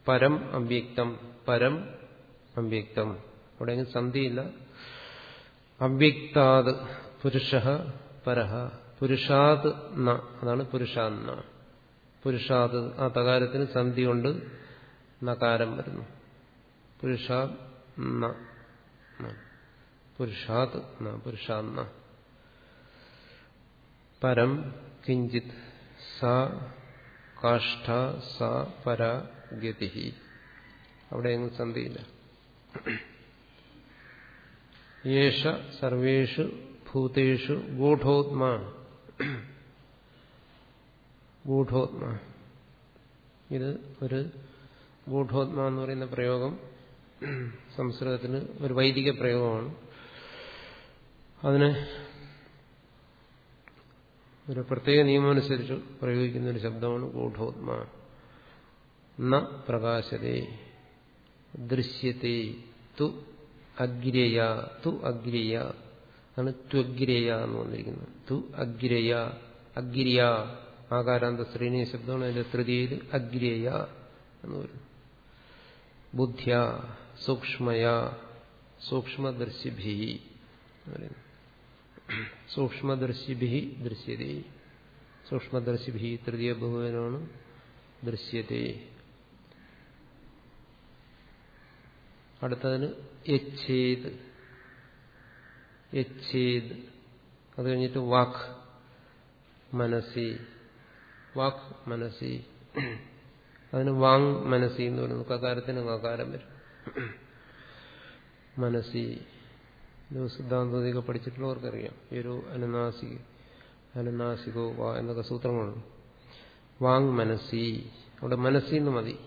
പരം അവ്യക്തം. പരം അവ്യക്തം. അവിടെ സന്ധിയില്ല. അവ്യക്താത് പുരുഷ പരഹ പുരുഷാത് ന. അതാണ് പുരുഷാന്ന പുരുഷാത് ആ തകാരത്തിന് സന്ധി കൊണ്ട് നകാരം വരുന്നു. പുരുഷാത് ന. പുരുഷാത് ന. പുരുഷാന്ന പരം കിഞ്ചിത് സ കാഷ്ഠ സ പര ഗതി അവിടെ എങ്ങും സന്ധിയില്ല. യേശ സർവേഷു ഭൂതേഷു ഗൂഢോത്മാ. ഗൂഢോത്മ. ഇത് ഒരു ഗൂഢോത്മ എന്ന് പറയുന്ന പ്രയോഗം സംസ്കൃതത്തിന് ഒരു വൈദിക പ്രയോഗമാണ്. അതിന് ഒരു പ്രത്യേക നിയമം അനുസരിച്ച് പ്രയോഗിക്കുന്ന ഒരു ശബ്ദമാണ് ഗൂഢോത്മ. ന പ്രകാശതേ ദൃശ്യത്തെ തു അഗ്രേയ തു അഗ്രേയ. ആണ് ത്വഗ്രേയ എന്ന് വന്നിരിക്കുന്നത്. തു അഗ്രേയ അഗ്രിയ. ആകാരാന്ത ശ്രീനീയ ശബ്ദമാണ് അതിന്റെ തൃതിയിൽ അഗ്രേയ എന്ന് പറയുന്നു ബുദ്ധ്യ സൂക്ഷ്മയ സൂക്ഷ്മദർശിഭി സൂക്ഷ്മദർശിഭി ദൃശ്യത. സൂക്ഷ്മദർശിഭി തൃതീയ ബഹുവനാണ് ദൃശ്യത. അടുത്തതിന് യച്ഛേത് യച്ഛേത് അത് കഴിഞ്ഞിട്ട് വാക്ക് മനസ്സി വാക്ക് മനസ്സി അതിന് വാങ് മനസ്സി എന്ന് പറയുന്നു. കകാരത്തിന് കകാരം വരും. മനസ്സി സിദ്ധാന്തതിക പഠിച്ചിട്ടുള്ളവർക്കറിയാം. ഈ ഒരു അനുനാസി അനുനാസികോ വാ എന്നൊക്കെ സൂത്രങ്ങളുണ്ട്. വാങ് മനസ്സി അവിടെ മനസ്സിന്ന് മതി.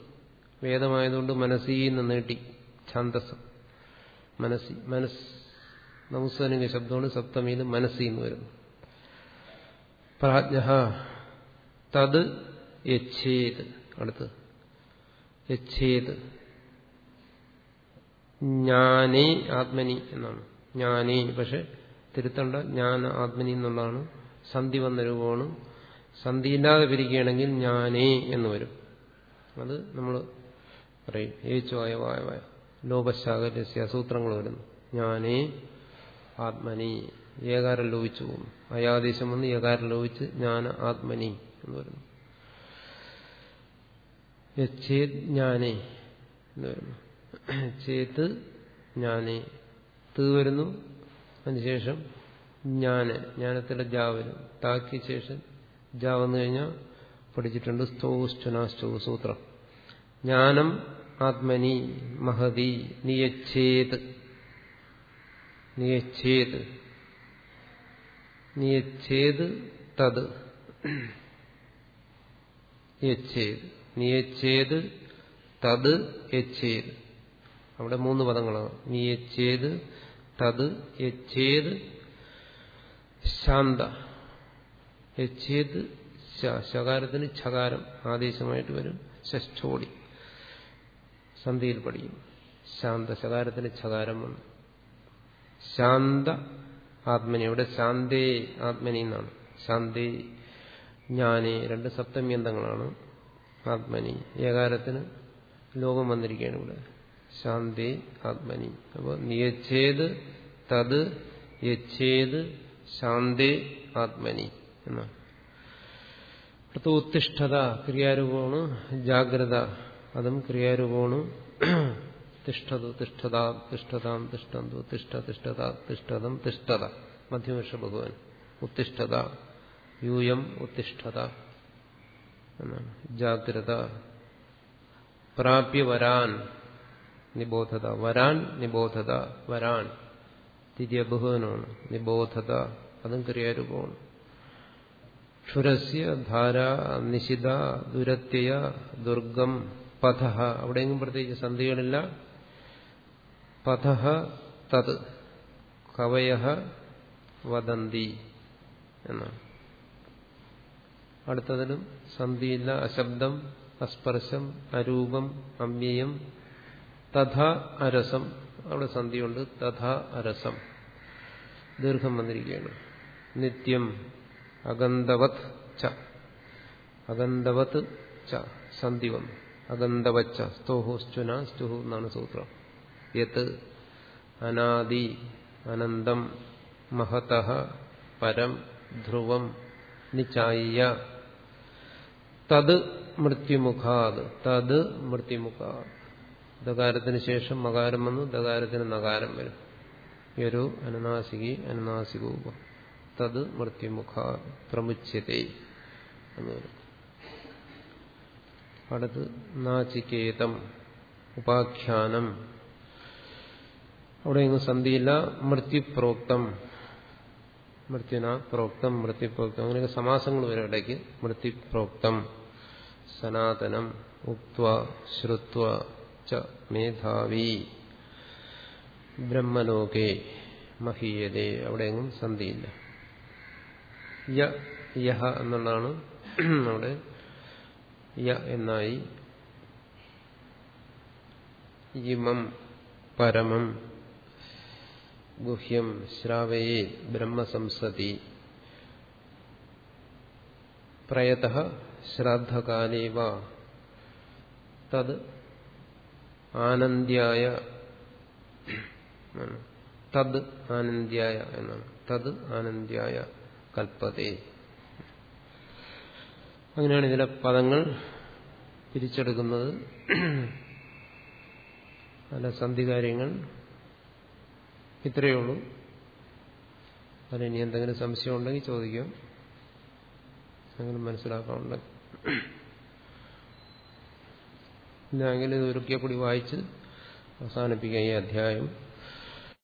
വേദമായതുകൊണ്ട് മനസ്സിന്ന് നീട്ടി. ഛാന്തസം മനസ്സി മനസ് നമസ്കാരിക ശബ്ദമാണ് സപ്തമിയിൽ മനസ്സി എന്ന് വരുന്നു പ്രാജ്ഞ തത് യച്ഛേത്. അടുത്ത് യച്ഛേത്. ജ്ഞാനേ ആത്മനി എന്നാണ്. ജ്ഞാനേ പക്ഷെ തിരുത്തണ്ട ജ്ഞാന ആത്മനി എന്നുള്ളതാണ്. സന്ധി വന്ന രൂപമാണ്. സന്ധി ഇല്ലാതെ പിരിക്കുകയാണെങ്കിൽ ജ്ഞാനേ എന്ന് വരും. അത് നമ്മൾ പറയും. ഏച്ചു വായ വായ വായ ലോപശാകരസ്യ സൂത്രങ്ങൾ വരുന്നു. ജ്ഞാനേ ആത്മനി ഏകാരം ലോപിച്ചു പോകുന്നു. അയാദേശം വന്ന് ഏകാരം ലോപിച്ച് ജ്ഞാന ആത്മനി എന്ന് പറയുന്നു ജ്ഞാനേ എന്ന് വരുന്നു. ചേത്ത് ജ്ഞാനേ ത് വരുന്നു അതിനുശേഷം ജ്ഞാന് ജ്ഞാനത്തിലെ ജാ വരും. താക്കിയ ശേഷം ജാ വന്നു കഴിഞ്ഞാൽ പഠിച്ചിട്ടുണ്ട് സ്തോശ്ചനാശ്ചോ സൂത്രം. ജ്ഞാനം ആത്മനി മഹതി നിയച്ഛേത്. നിയച്ഛേത്. നിയച്ഛേത് തത്. യച്ഛേത് നിയച്ഛേത് തത് യച്ഛേത്. അവിടെ മൂന്ന് പദങ്ങളാണ്. നിയച്ഛേത് തത് യച്ഛേത് ശാന്ത. യച്ഛേത് ശകാരത്തിന് ഛകാരം ആദേശമായിട്ട് വരും. ഷഷ്ഠോടി. സന്ധിയിൽ പഠിക്കും. ശാന്ത ശകാരത്തിന് ഛകാരം വന്നു. ശാന്ത ആത്മനി ഇവിടെ ശാന്തേ ആത്മനി എന്നാണ്. ശാന്തേ ജ്ഞാനേ രണ്ട് സപ്തമ്യന്തങ്ങളാണ് ആത്മനി. ഏകാരത്തിന് ലോകം വന്നിരിക്കുകയാണ് ഇവിടെ. ശാന്തേ ആത്മനി. അപ്പോൾ നിയച്ഛേത് തത് യച്ഛേത് ശാന്തേ ആത്മനി എന്നാണ്. അടുത്ത ഉത്തിഷ്ഠത ക്രിയാരൂപമാണ് ജാഗ്രത. അതും ക്രിയാരൂപമാണ്. തിഷ്ഠതു തിഷ്ഠതാ തിഷ്ഠതാം തിഷ്ഠന്തു തിഷ്ഠ തിഷ്ഠത തിഷ്ഠതം തിഷ്ഠത. മധ്യവർഷ ഭഗവാൻ ഉത്തിഷ്ഠത യൂയം ഉത്തിഷ്ഠത. എന്നാണ്. ജാഗ്രത. പ്രാപ്യ വരാൻ നിബോധത. വരാൻ നിബോധത. വരാൻ. തിരിയ ബഹുവനമാണ്. നിബോധത. അതും ക്രിയാരൂപമാണ്. ക്ഷുരസ്യ ധാര നിശിത ദുരത്യയ ദുർഗം. പഥ. അവിടെയെങ്കിലും പ്രത്യേകിച്ച് സന്ധികളില്ല. പഥ തത്. കവയ വദന്തി എന്നാണ്. അടുത്തതിലും സന്ധിയില്ല അശബ്ദം അസ്പർശം അരൂപം അമ്യയം തഥ അരസം. അവിടെ സന്ധിയുണ്ട് തഥ അരസം. ദീർഘം വന്നിരിക്കുകയാണ്. നിത്യം അഗന്ധവത് ച. അഗന്ധവത് ച. സന്ധി വന്നു. അഗന്ധവച്ച സ്തോഹു സ്തുഹു എന്നാണ് സൂത്രം. യത് അനാദി അനന്തം മഹത പരം ധ്രുവം നിചായ തത് മൃത്യുമുഖാത് തത് മൃത്യുമുഖാത്. ദകാരത്തിന് ശേഷം മകാരം വന്നു ദകാരത്തിന് നകാരം വരും. യൊരു അനുനാസികി അനുനാസികൂപ. തത് മൃത്യുമുഖാത് പ്രമുച്യത്തെ എന്ന് വരും. അടുത്ത് നാചികേതം ഉപാഖ്യാനം. അവിടെ ഇങ്ങ് സന്ധിയില്ല മൃത്യുപ്രോക്തം. മൃത്യുന പ്രോക്തം മൃത്യുപ്രോക്തം. അങ്ങനെയൊക്കെ സമാസങ്ങൾ വരും ഇടയ്ക്ക് മൃത്യുപ്രോക്തം. സനാതനം ഉക്വ ശ്രുത്വ ച മേധാവി. ബ്രഹ്മലോകെ മഹീയതേ. അവിടെയെങ്ങും സന്ധിയില്ല. യ യഹ എന്നുള്ളതാണ് അവിടെ യ എന്നായി. ഇമം പരമം ഗുഹ്യം ശ്രാവയേ ബ്രഹ്മസംസതി. പ്രയത ശ്രാദ്ധകാലേവ തത് ആനന്ദ്യായ തത് ആനന്ദ്യായ എന്നാണ്. തത് ആനന്ദ്യായ കൽപ്പതേ. അങ്ങനെയാണ് ഇതിലെ പദങ്ങൾ പിരിച്ചെടുക്കുന്നത് അല്ല സന്ധികാര്യങ്ങൾ ഇത്രയേ ഉള്ളൂ. അതിനി എന്തെങ്കിലും സംശയം ഉണ്ടെങ്കിൽ ചോദിക്കാം. അങ്ങനെ മനസ്സിലാക്കാനുണ്ടെങ്കിൽ ഇല്ലെങ്കിൽ ഇത് ഒരിക്കൽ കൂടി വായിച്ച് അവസാനിപ്പിക്കുക ഈ അധ്യായം.